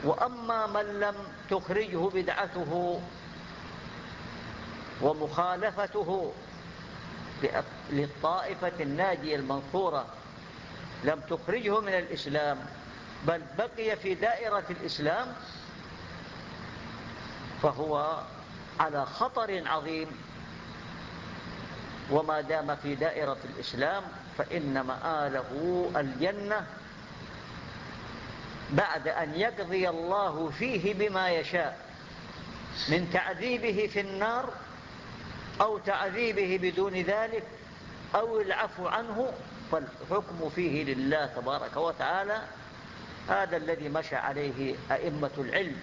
[SPEAKER 2] وأما من لم تخرجه بدعته ومخالفته للطائفة الناجية المنصورة لم تخرجه من الإسلام بل بقي في دائرة الإسلام فهو على خطر عظيم. وما دام في دائرة الإسلام فإن مآله الجنة بعد أن يقضي الله فيه بما يشاء من تعذيبه في النار أو تعذيبه بدون ذلك أو العفو عنه فالحكم فيه لله تبارك وتعالى. هذا الذي مشى عليه أئمة العلم.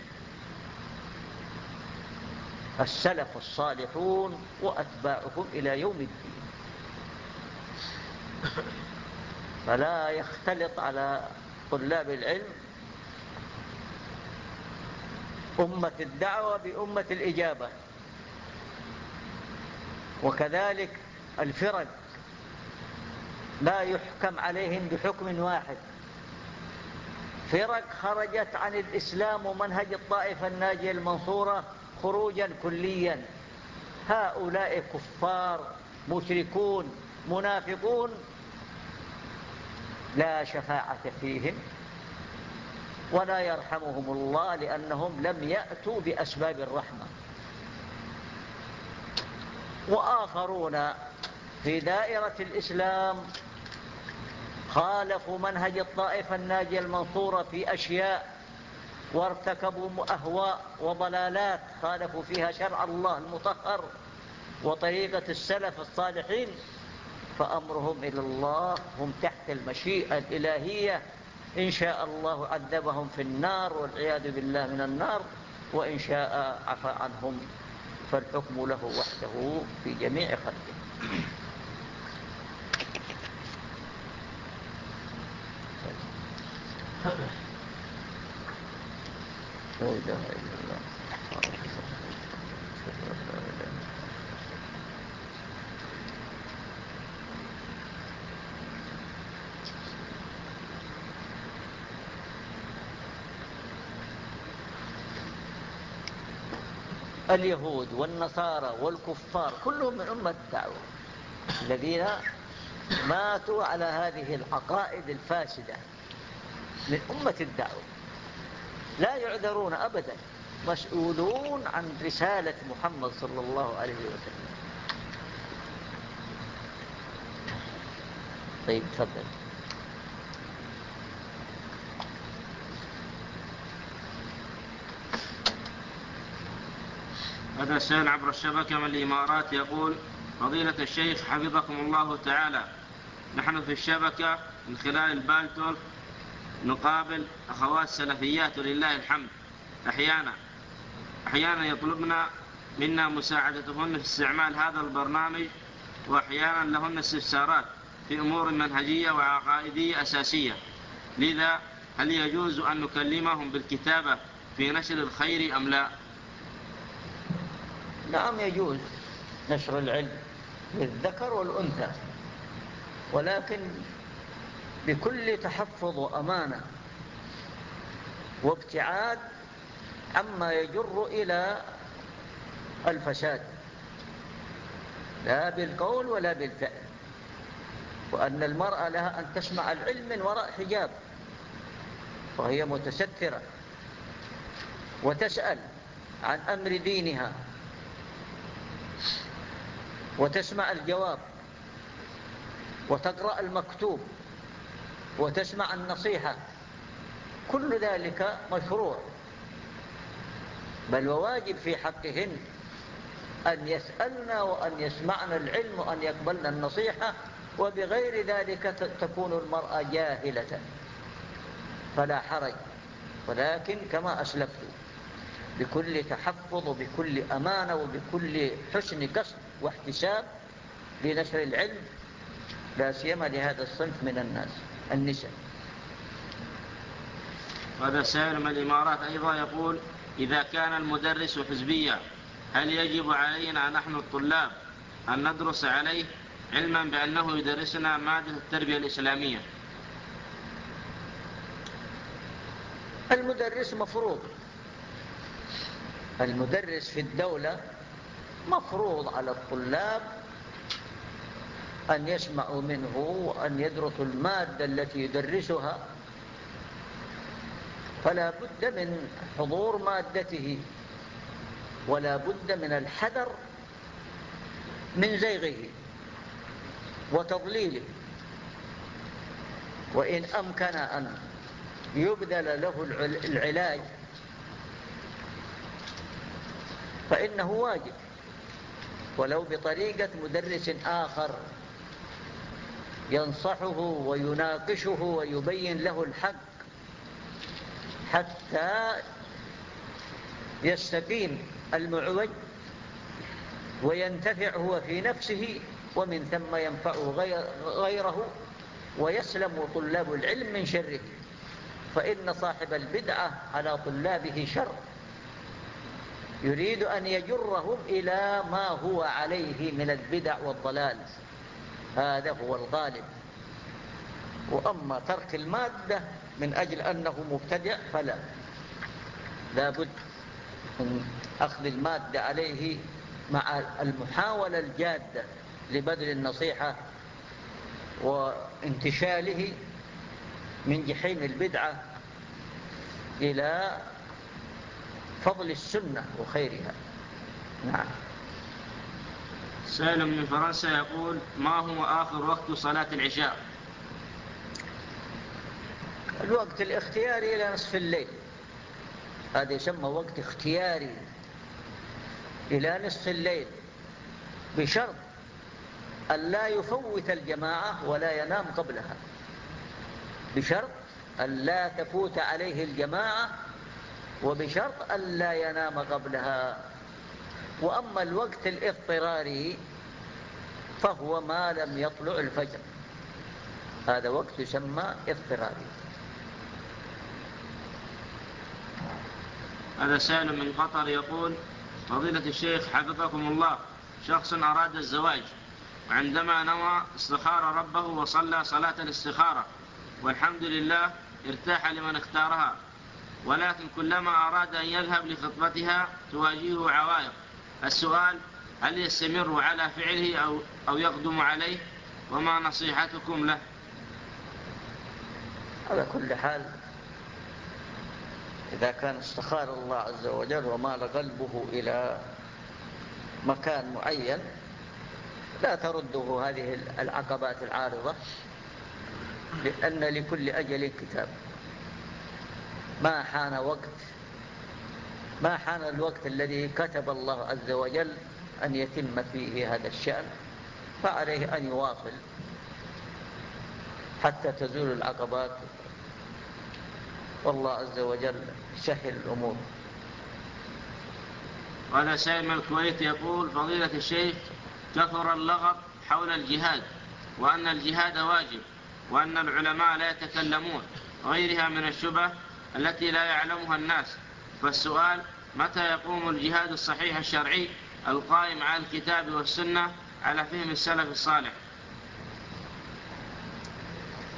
[SPEAKER 2] السلف الصالحون وأتباعهم إلى يوم الدين. فلا يختلط على طلاب العلم أمة الدعوة بأمة الإجابة. وكذلك الفرق لا يحكم عليهم بحكم واحد. فرق خرجت عن الإسلام ومنهج الطائفة الناجية المنصورة خروجا كليا. هؤلاء كفار مشركون منافقون. لا شفاعة فيهم ولا يرحمهم الله لأنهم لم يأتوا بأسباب الرحمة. وآخرون في دائرة الإسلام خالفوا منهج الطائفة الناجية المنصورة في أشياء وارتكبوا أهواء وضلالات خالفوا فيها شرع الله المطهر وطريقة السلف الصالحين فأمرهم إلى الله هم تحت المشيئة الإلهية. إن شاء الله عذبهم في النار والعياذ بالله من النار وإن شاء عفى عنهم فالحكم له وحده في جميع خلقه. لا إله إلا الله اليهود والنصارى والكفار كلهم من أمة الدعوة الذين ماتوا على هذه العقائد الفاسدة من أمة الدعوة. لا يعذرون أبدا مسؤولون عن رسالة محمد صلى الله عليه وسلم. طيب تفضل.
[SPEAKER 1] هذا سائل عبر الشبكة من الإمارات يقول فضيلة الشيخ حفظكم الله تعالى. نحن في الشبكة من خلال البالتور نقابل أخوات سلفيات ولله الحمد. أحيانا أحيانا يطلبن منا مساعدتهن في استعمال هذا البرنامج وأحيانا لهن استفسارات في أمور منهجية وعقائدية أساسية. لذا هل يجوز أن نكلمهم بالكتابة في نشر الخير أم لا؟
[SPEAKER 2] نعم يجوز نشر العلم للذكر والأنثى. ولكن بكل تحفظ وأمانة وابتعاد عما يجر إلى الفساد. لا بالقول ولا بالفعل. وأن المرأة لها أن تسمع العلم من وراء حجاب وهي متسترة وتسأل عن أمر دينها وتسمع الجواب وتقرأ المكتوب وتسمع النصيحة. كل ذلك مشروع. بل وواجب في حقهن أن يسألنا وأن يسمعنا العلم وأن يقبلنا النصيحة وبغير ذلك تكون المرأة جاهلة. فلا حرج. ولكن كما أسلفت بكل تحفظ وبكل أمانة وبكل حسن قصد واحتساب لنشر العلم لا سيما لهذا الصنف من الناس. النساء.
[SPEAKER 1] هذا سائل من الإمارات أيضا يقول إذا كان المدرس حزبيا هل يجب علينا نحن الطلاب أن ندرس عليه علما بأنه يدرسنا مادة التربية الإسلامية؟
[SPEAKER 2] المدرس مفروض. المدرس في الدولة مفروض على الطلاب أن يسمعوا منه وأن يدرسوا المادة التي يدرسها فلا بد من حضور مادته ولا بد من الحذر من زيغه وتضليله. وإن أمكن أن يبذل له العلاج فإنه واجب. ولو بطريقة مدرس آخر. ينصحه ويناقشه ويبين له الحق حتى يستقيم المعوج وينتفع هو في نفسه ومن ثم ينفعه غيره ويسلم طلاب العلم من شره. فإن صاحب البدعة على طلابه شر. يريد أن يجرهم إلى ما هو عليه من البدع والضلال. هذا هو الغالب. وأما ترك المادة من أجل أنه مبتدع فلا. لا بد من أخذ المادة عليه مع المحاولة الجادة لبذل النصيحة وانتشاله من جحيم البدعة إلى فضل السنة وخيرها. نعم.
[SPEAKER 1] سائل من فرنسا يقول ما هو آخر وقت صلاة العشاء؟
[SPEAKER 2] الوقت الاختياري إلى نصف الليل. هذا يسمى وقت اختياري إلى نصف الليل بشرط أن لا يفوت الجماعة ولا ينام قبلها. بشرط أن لا تفوت عليه الجماعة وبشرط أن لا ينام قبلها. وأما الوقت الاضطراري فهو ما لم يطلع الفجر. هذا وقت يسمى اضطراري.
[SPEAKER 1] هذا سائل من قطر يقول فضيلة الشيخ حفظكم الله شخص أراد الزواج. وعندما نوى استخار ربه وصلى صلاة الاستخارة والحمد لله ارتاح لمن اختارها. ولكن كلما أراد أن يذهب لخطبتها تواجهه عوائق. السؤال هل يستمر على فعله أو, أو يقدم عليه؟ وما نصيحتكم له؟
[SPEAKER 2] على كل حال إذا كان استخار الله عز وجل ومال قلبه إلى مكان معين لا ترده هذه العقبات العارضة لأن لكل أجل كتاب. ما حان وقت ما حان الوقت الذي كتب الله عز وجل أن يتم فيه هذا الشأن؟ فعليه أن يواصل حتى تزول العقبات. والله عز وجل سهل الأمور.
[SPEAKER 1] وهذا سائل الكويت يقول فضيلة الشيخ كثر اللغط حول الجهاد وأن الجهاد واجب وأن العلماء لا يتكلمون وغيرها من الشبه التي لا يعلمها الناس. فالسؤال متى يقوم الجهاد الصحيح الشرعي القائم على الكتاب والسنة على فهم السلف الصالح؟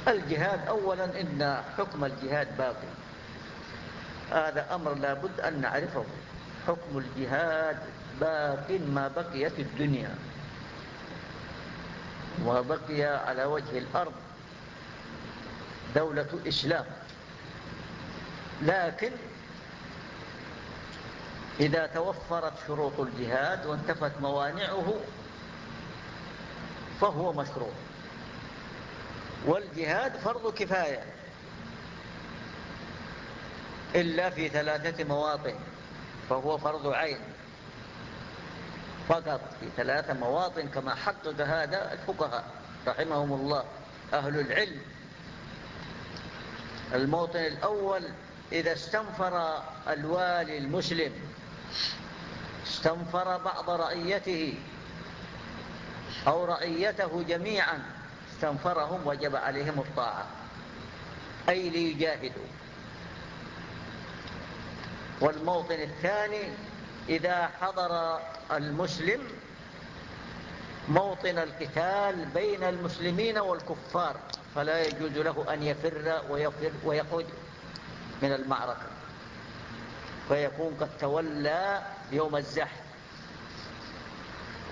[SPEAKER 2] الجهاد أولا إن حكم الجهاد باقي هذا أمر لابد أن نعرفه. حكم الجهاد باق ما بقيت الدنيا. وبقي على وجه الأرض. دولة إسلام. لكن إذا توفرت شروط الجهاد وانتفت موانعه فهو مشروع. والجهاد فرض كفاية. إلا في ثلاثة مواطن فهو فرض عين. فقط في ثلاثة مواطن كما حقق هذا الفقهاء رحمهم الله أهل العلم. الموطن الأول إذا استنفر الوالي المسلم استنفر بعض رعيته أو رعيته جميعا استنفرهم وجب عليهم الطاعة. أي ليجاهدوا. والموطن الثاني إذا حضر المسلم موطن القتال بين المسلمين والكفار فلا يجوز له أن يفر ويفر ويخرج من المعركة. فيكون قد تولى يوم الزحف.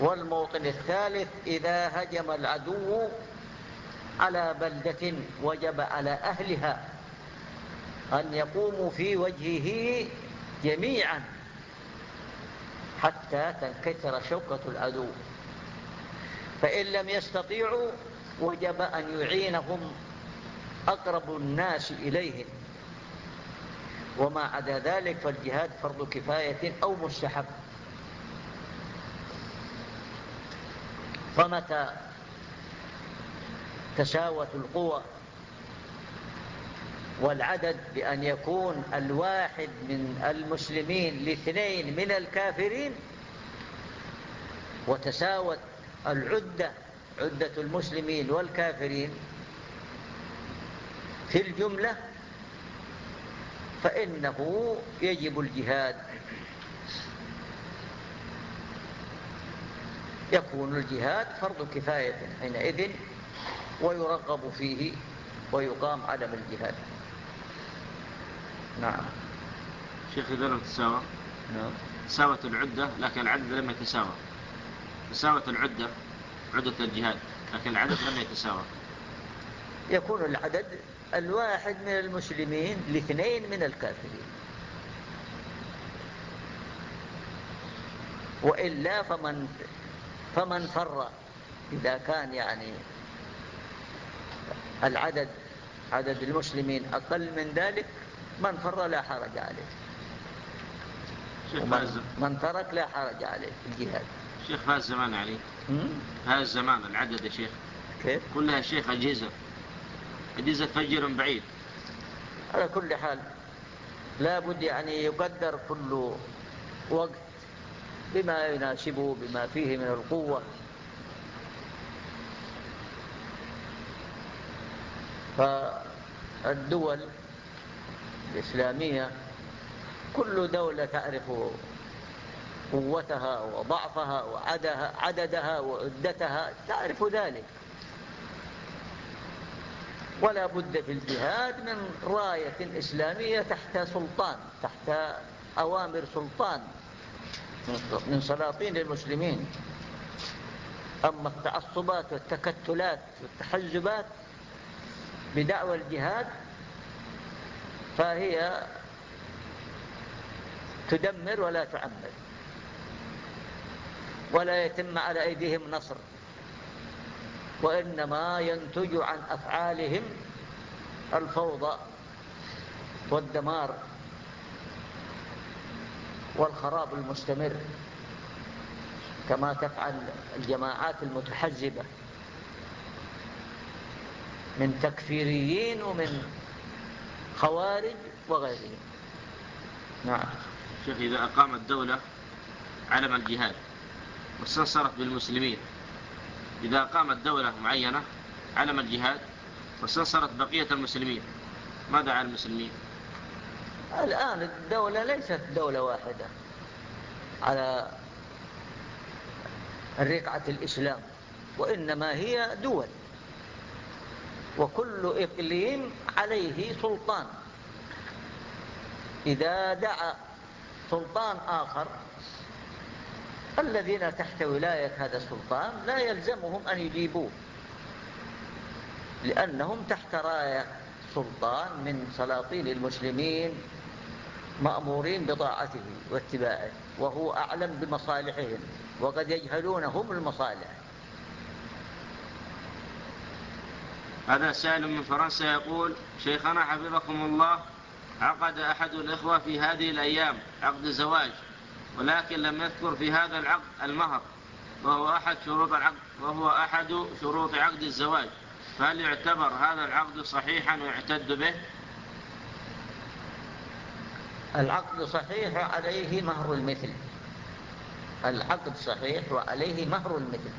[SPEAKER 2] والموطن الثالث إذا هجم العدو على بلدة وجب على أهلها أن يقوموا في وجهه جميعا حتى تنكسر شوكة العدو. فإن لم يستطيعوا وجب أن يعينهم أقرب الناس إليهم. وما عدا ذلك فالجهاد فرض كفاية أو مستحب. فمتى تساوت القوى والعدد بأن يكون الواحد من المسلمين لاثنين من الكافرين وتساوت العدة عدة المسلمين والكافرين في الجملة فإنه يجب الجهاد. يكون الجهاد فرض كفاية حينئذ ويرغب فيه ويقام عدم الجهاد. نعم.
[SPEAKER 1] شيخ إذا لم تساوى.
[SPEAKER 2] نعم.
[SPEAKER 1] تساوت العدة لكن العدد لم يتساوى. تساوت العدة عدة الجهاد لكن العدد لم يتساوى.
[SPEAKER 2] يكون العدد الواحد من المسلمين لاثنين من الكافرين. وإلا فمن فمن فر إذا كان يعني العدد عدد المسلمين أقل من ذلك من فر لا حرج عليه. ومن من ترك لا حرج عليه في الجهاد.
[SPEAKER 1] شيخ هذا الزمان يعني هذا الزمان العدد يا شيخ. كيف؟ كلها شيخ أجهزة أجهزة فجر بعيد.
[SPEAKER 2] على كل حال لا بد يعني يقدر كل وقت بما يناسبه بما فيه من القوة. فالدول الإسلامية كل دولة تعرف قوتها وضعفها وعددها وعدتها تعرف ذلك. ولا بد في الجهاد من راية إسلامية تحت سلطان تحت أوامر سلطان من سلاطين المسلمين. أما التعصبات والتكتلات والتحزبات بدعوى الجهاد فهي تدمر ولا تعمر. ولا يتم على أيديهم نصر. وإنما ينتج عن أفعالهم الفوضى والدمار والخراب المستمر كما تفعل الجماعات المتحزبة من تكفيريين ومن خوارج وغيرهم.
[SPEAKER 1] نعم. شيخ إذا أقامت دولة علم الجهاد واستنصرت بالمسلمين إذا قامت دولة معينة علم الجهاد واستنصرت بقية المسلمين. ماذا على المسلمين؟
[SPEAKER 2] الآن الدولة ليست دولة واحدة. على رقعة الإسلام وإنما هي دول. وكل إقليم عليه سلطان. إذا دعا سلطان آخر الذين تحت ولاية هذا السلطان لا يلزمهم أن يجيبوه لأنهم تحت راية سلطان من سلاطين المسلمين مأمورين بطاعته واتباعه وهو أعلم بمصالحهم وقد يجهلون هم المصالح.
[SPEAKER 1] هذا سائل من فرنسا يقول شيخنا حفظكم الله عقد أحد الإخوة في هذه الأيام عقد زواج ولكن لم يذكر في هذا العقد المهر وهو أحد شروط العقد وهو أحد شروط عقد الزواج. فهل يعتبر هذا العقد صحيحا ويعتد به؟
[SPEAKER 2] العقد صحيح عليه مهر المثل. العقد صحيح وعليه مهر المثل.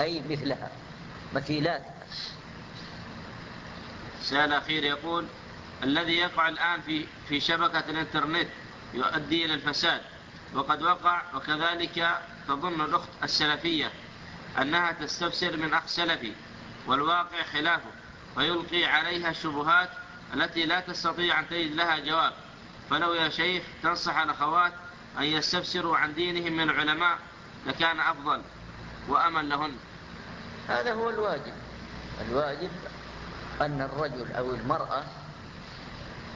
[SPEAKER 2] أي مثلها مثيلاتها.
[SPEAKER 1] سؤال أخير يقول الذي يقع الآن في في شبكة الإنترنت يؤدي إلى الفساد. وقد وقع وكذلك تظن الأخت السلفية أنها تستفسر من أخ سلفي والواقع خلافه ويلقي عليها الشبهات التي لا تستطيع أن تجد لها جواب. فلو يا شيخ تنصح الأخوات أن يستفسروا عن دينهم من العلماء لكان أفضل وأمن لهن.
[SPEAKER 2] هذا هو الواجب. الواجب أن الرجل أو المرأة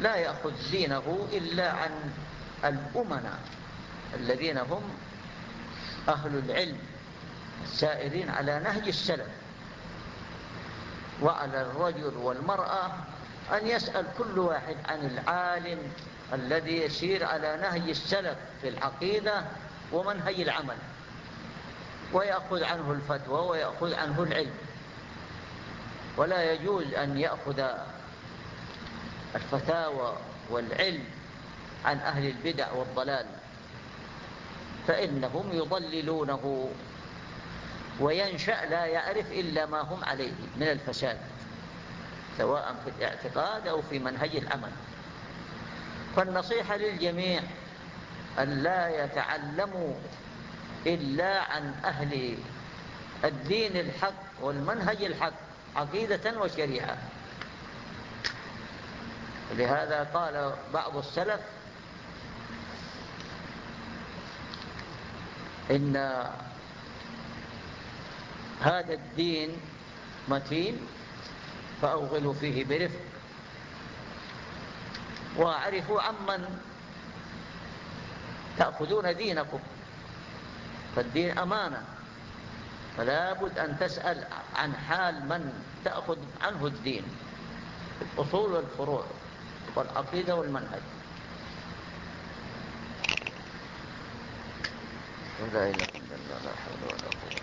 [SPEAKER 2] لا يأخذ دينه إلا عن الأمنا الذين هم أهل العلم السائرين على نهج السلف. وعلى الرجل والمرأة أن يسأل كل واحد عن العالم الذي يسير على نهج السلف في العقيدة ومنهج العمل ويأخذ عنه الفتوى ويأخذ عنه العلم. ولا يجوز أن يأخذ الفتاوى والعلم عن أهل البدع والضلال. فإنهم يضللونه وينشأ لا يعرف إلا ما هم عليه من الفساد سواء في الاعتقاد أو في منهج العمل فالنصيحة للجميع أن لا يتعلموا إلا عن أهل الدين الحق والمنهج الحق عقيدة وشريعة. لهذا قال بعض السلف إن هذا الدين متين فأوغلوا فيه برفق. واعرفوا عمن تأخذون دينكم فالدين أمانة. فلا بد أن تسأل عن حال من تأخذ عنه الدين الأصول والفروع والعقيدة والمنهج. لا إله إلا الله لا حول ولا قوة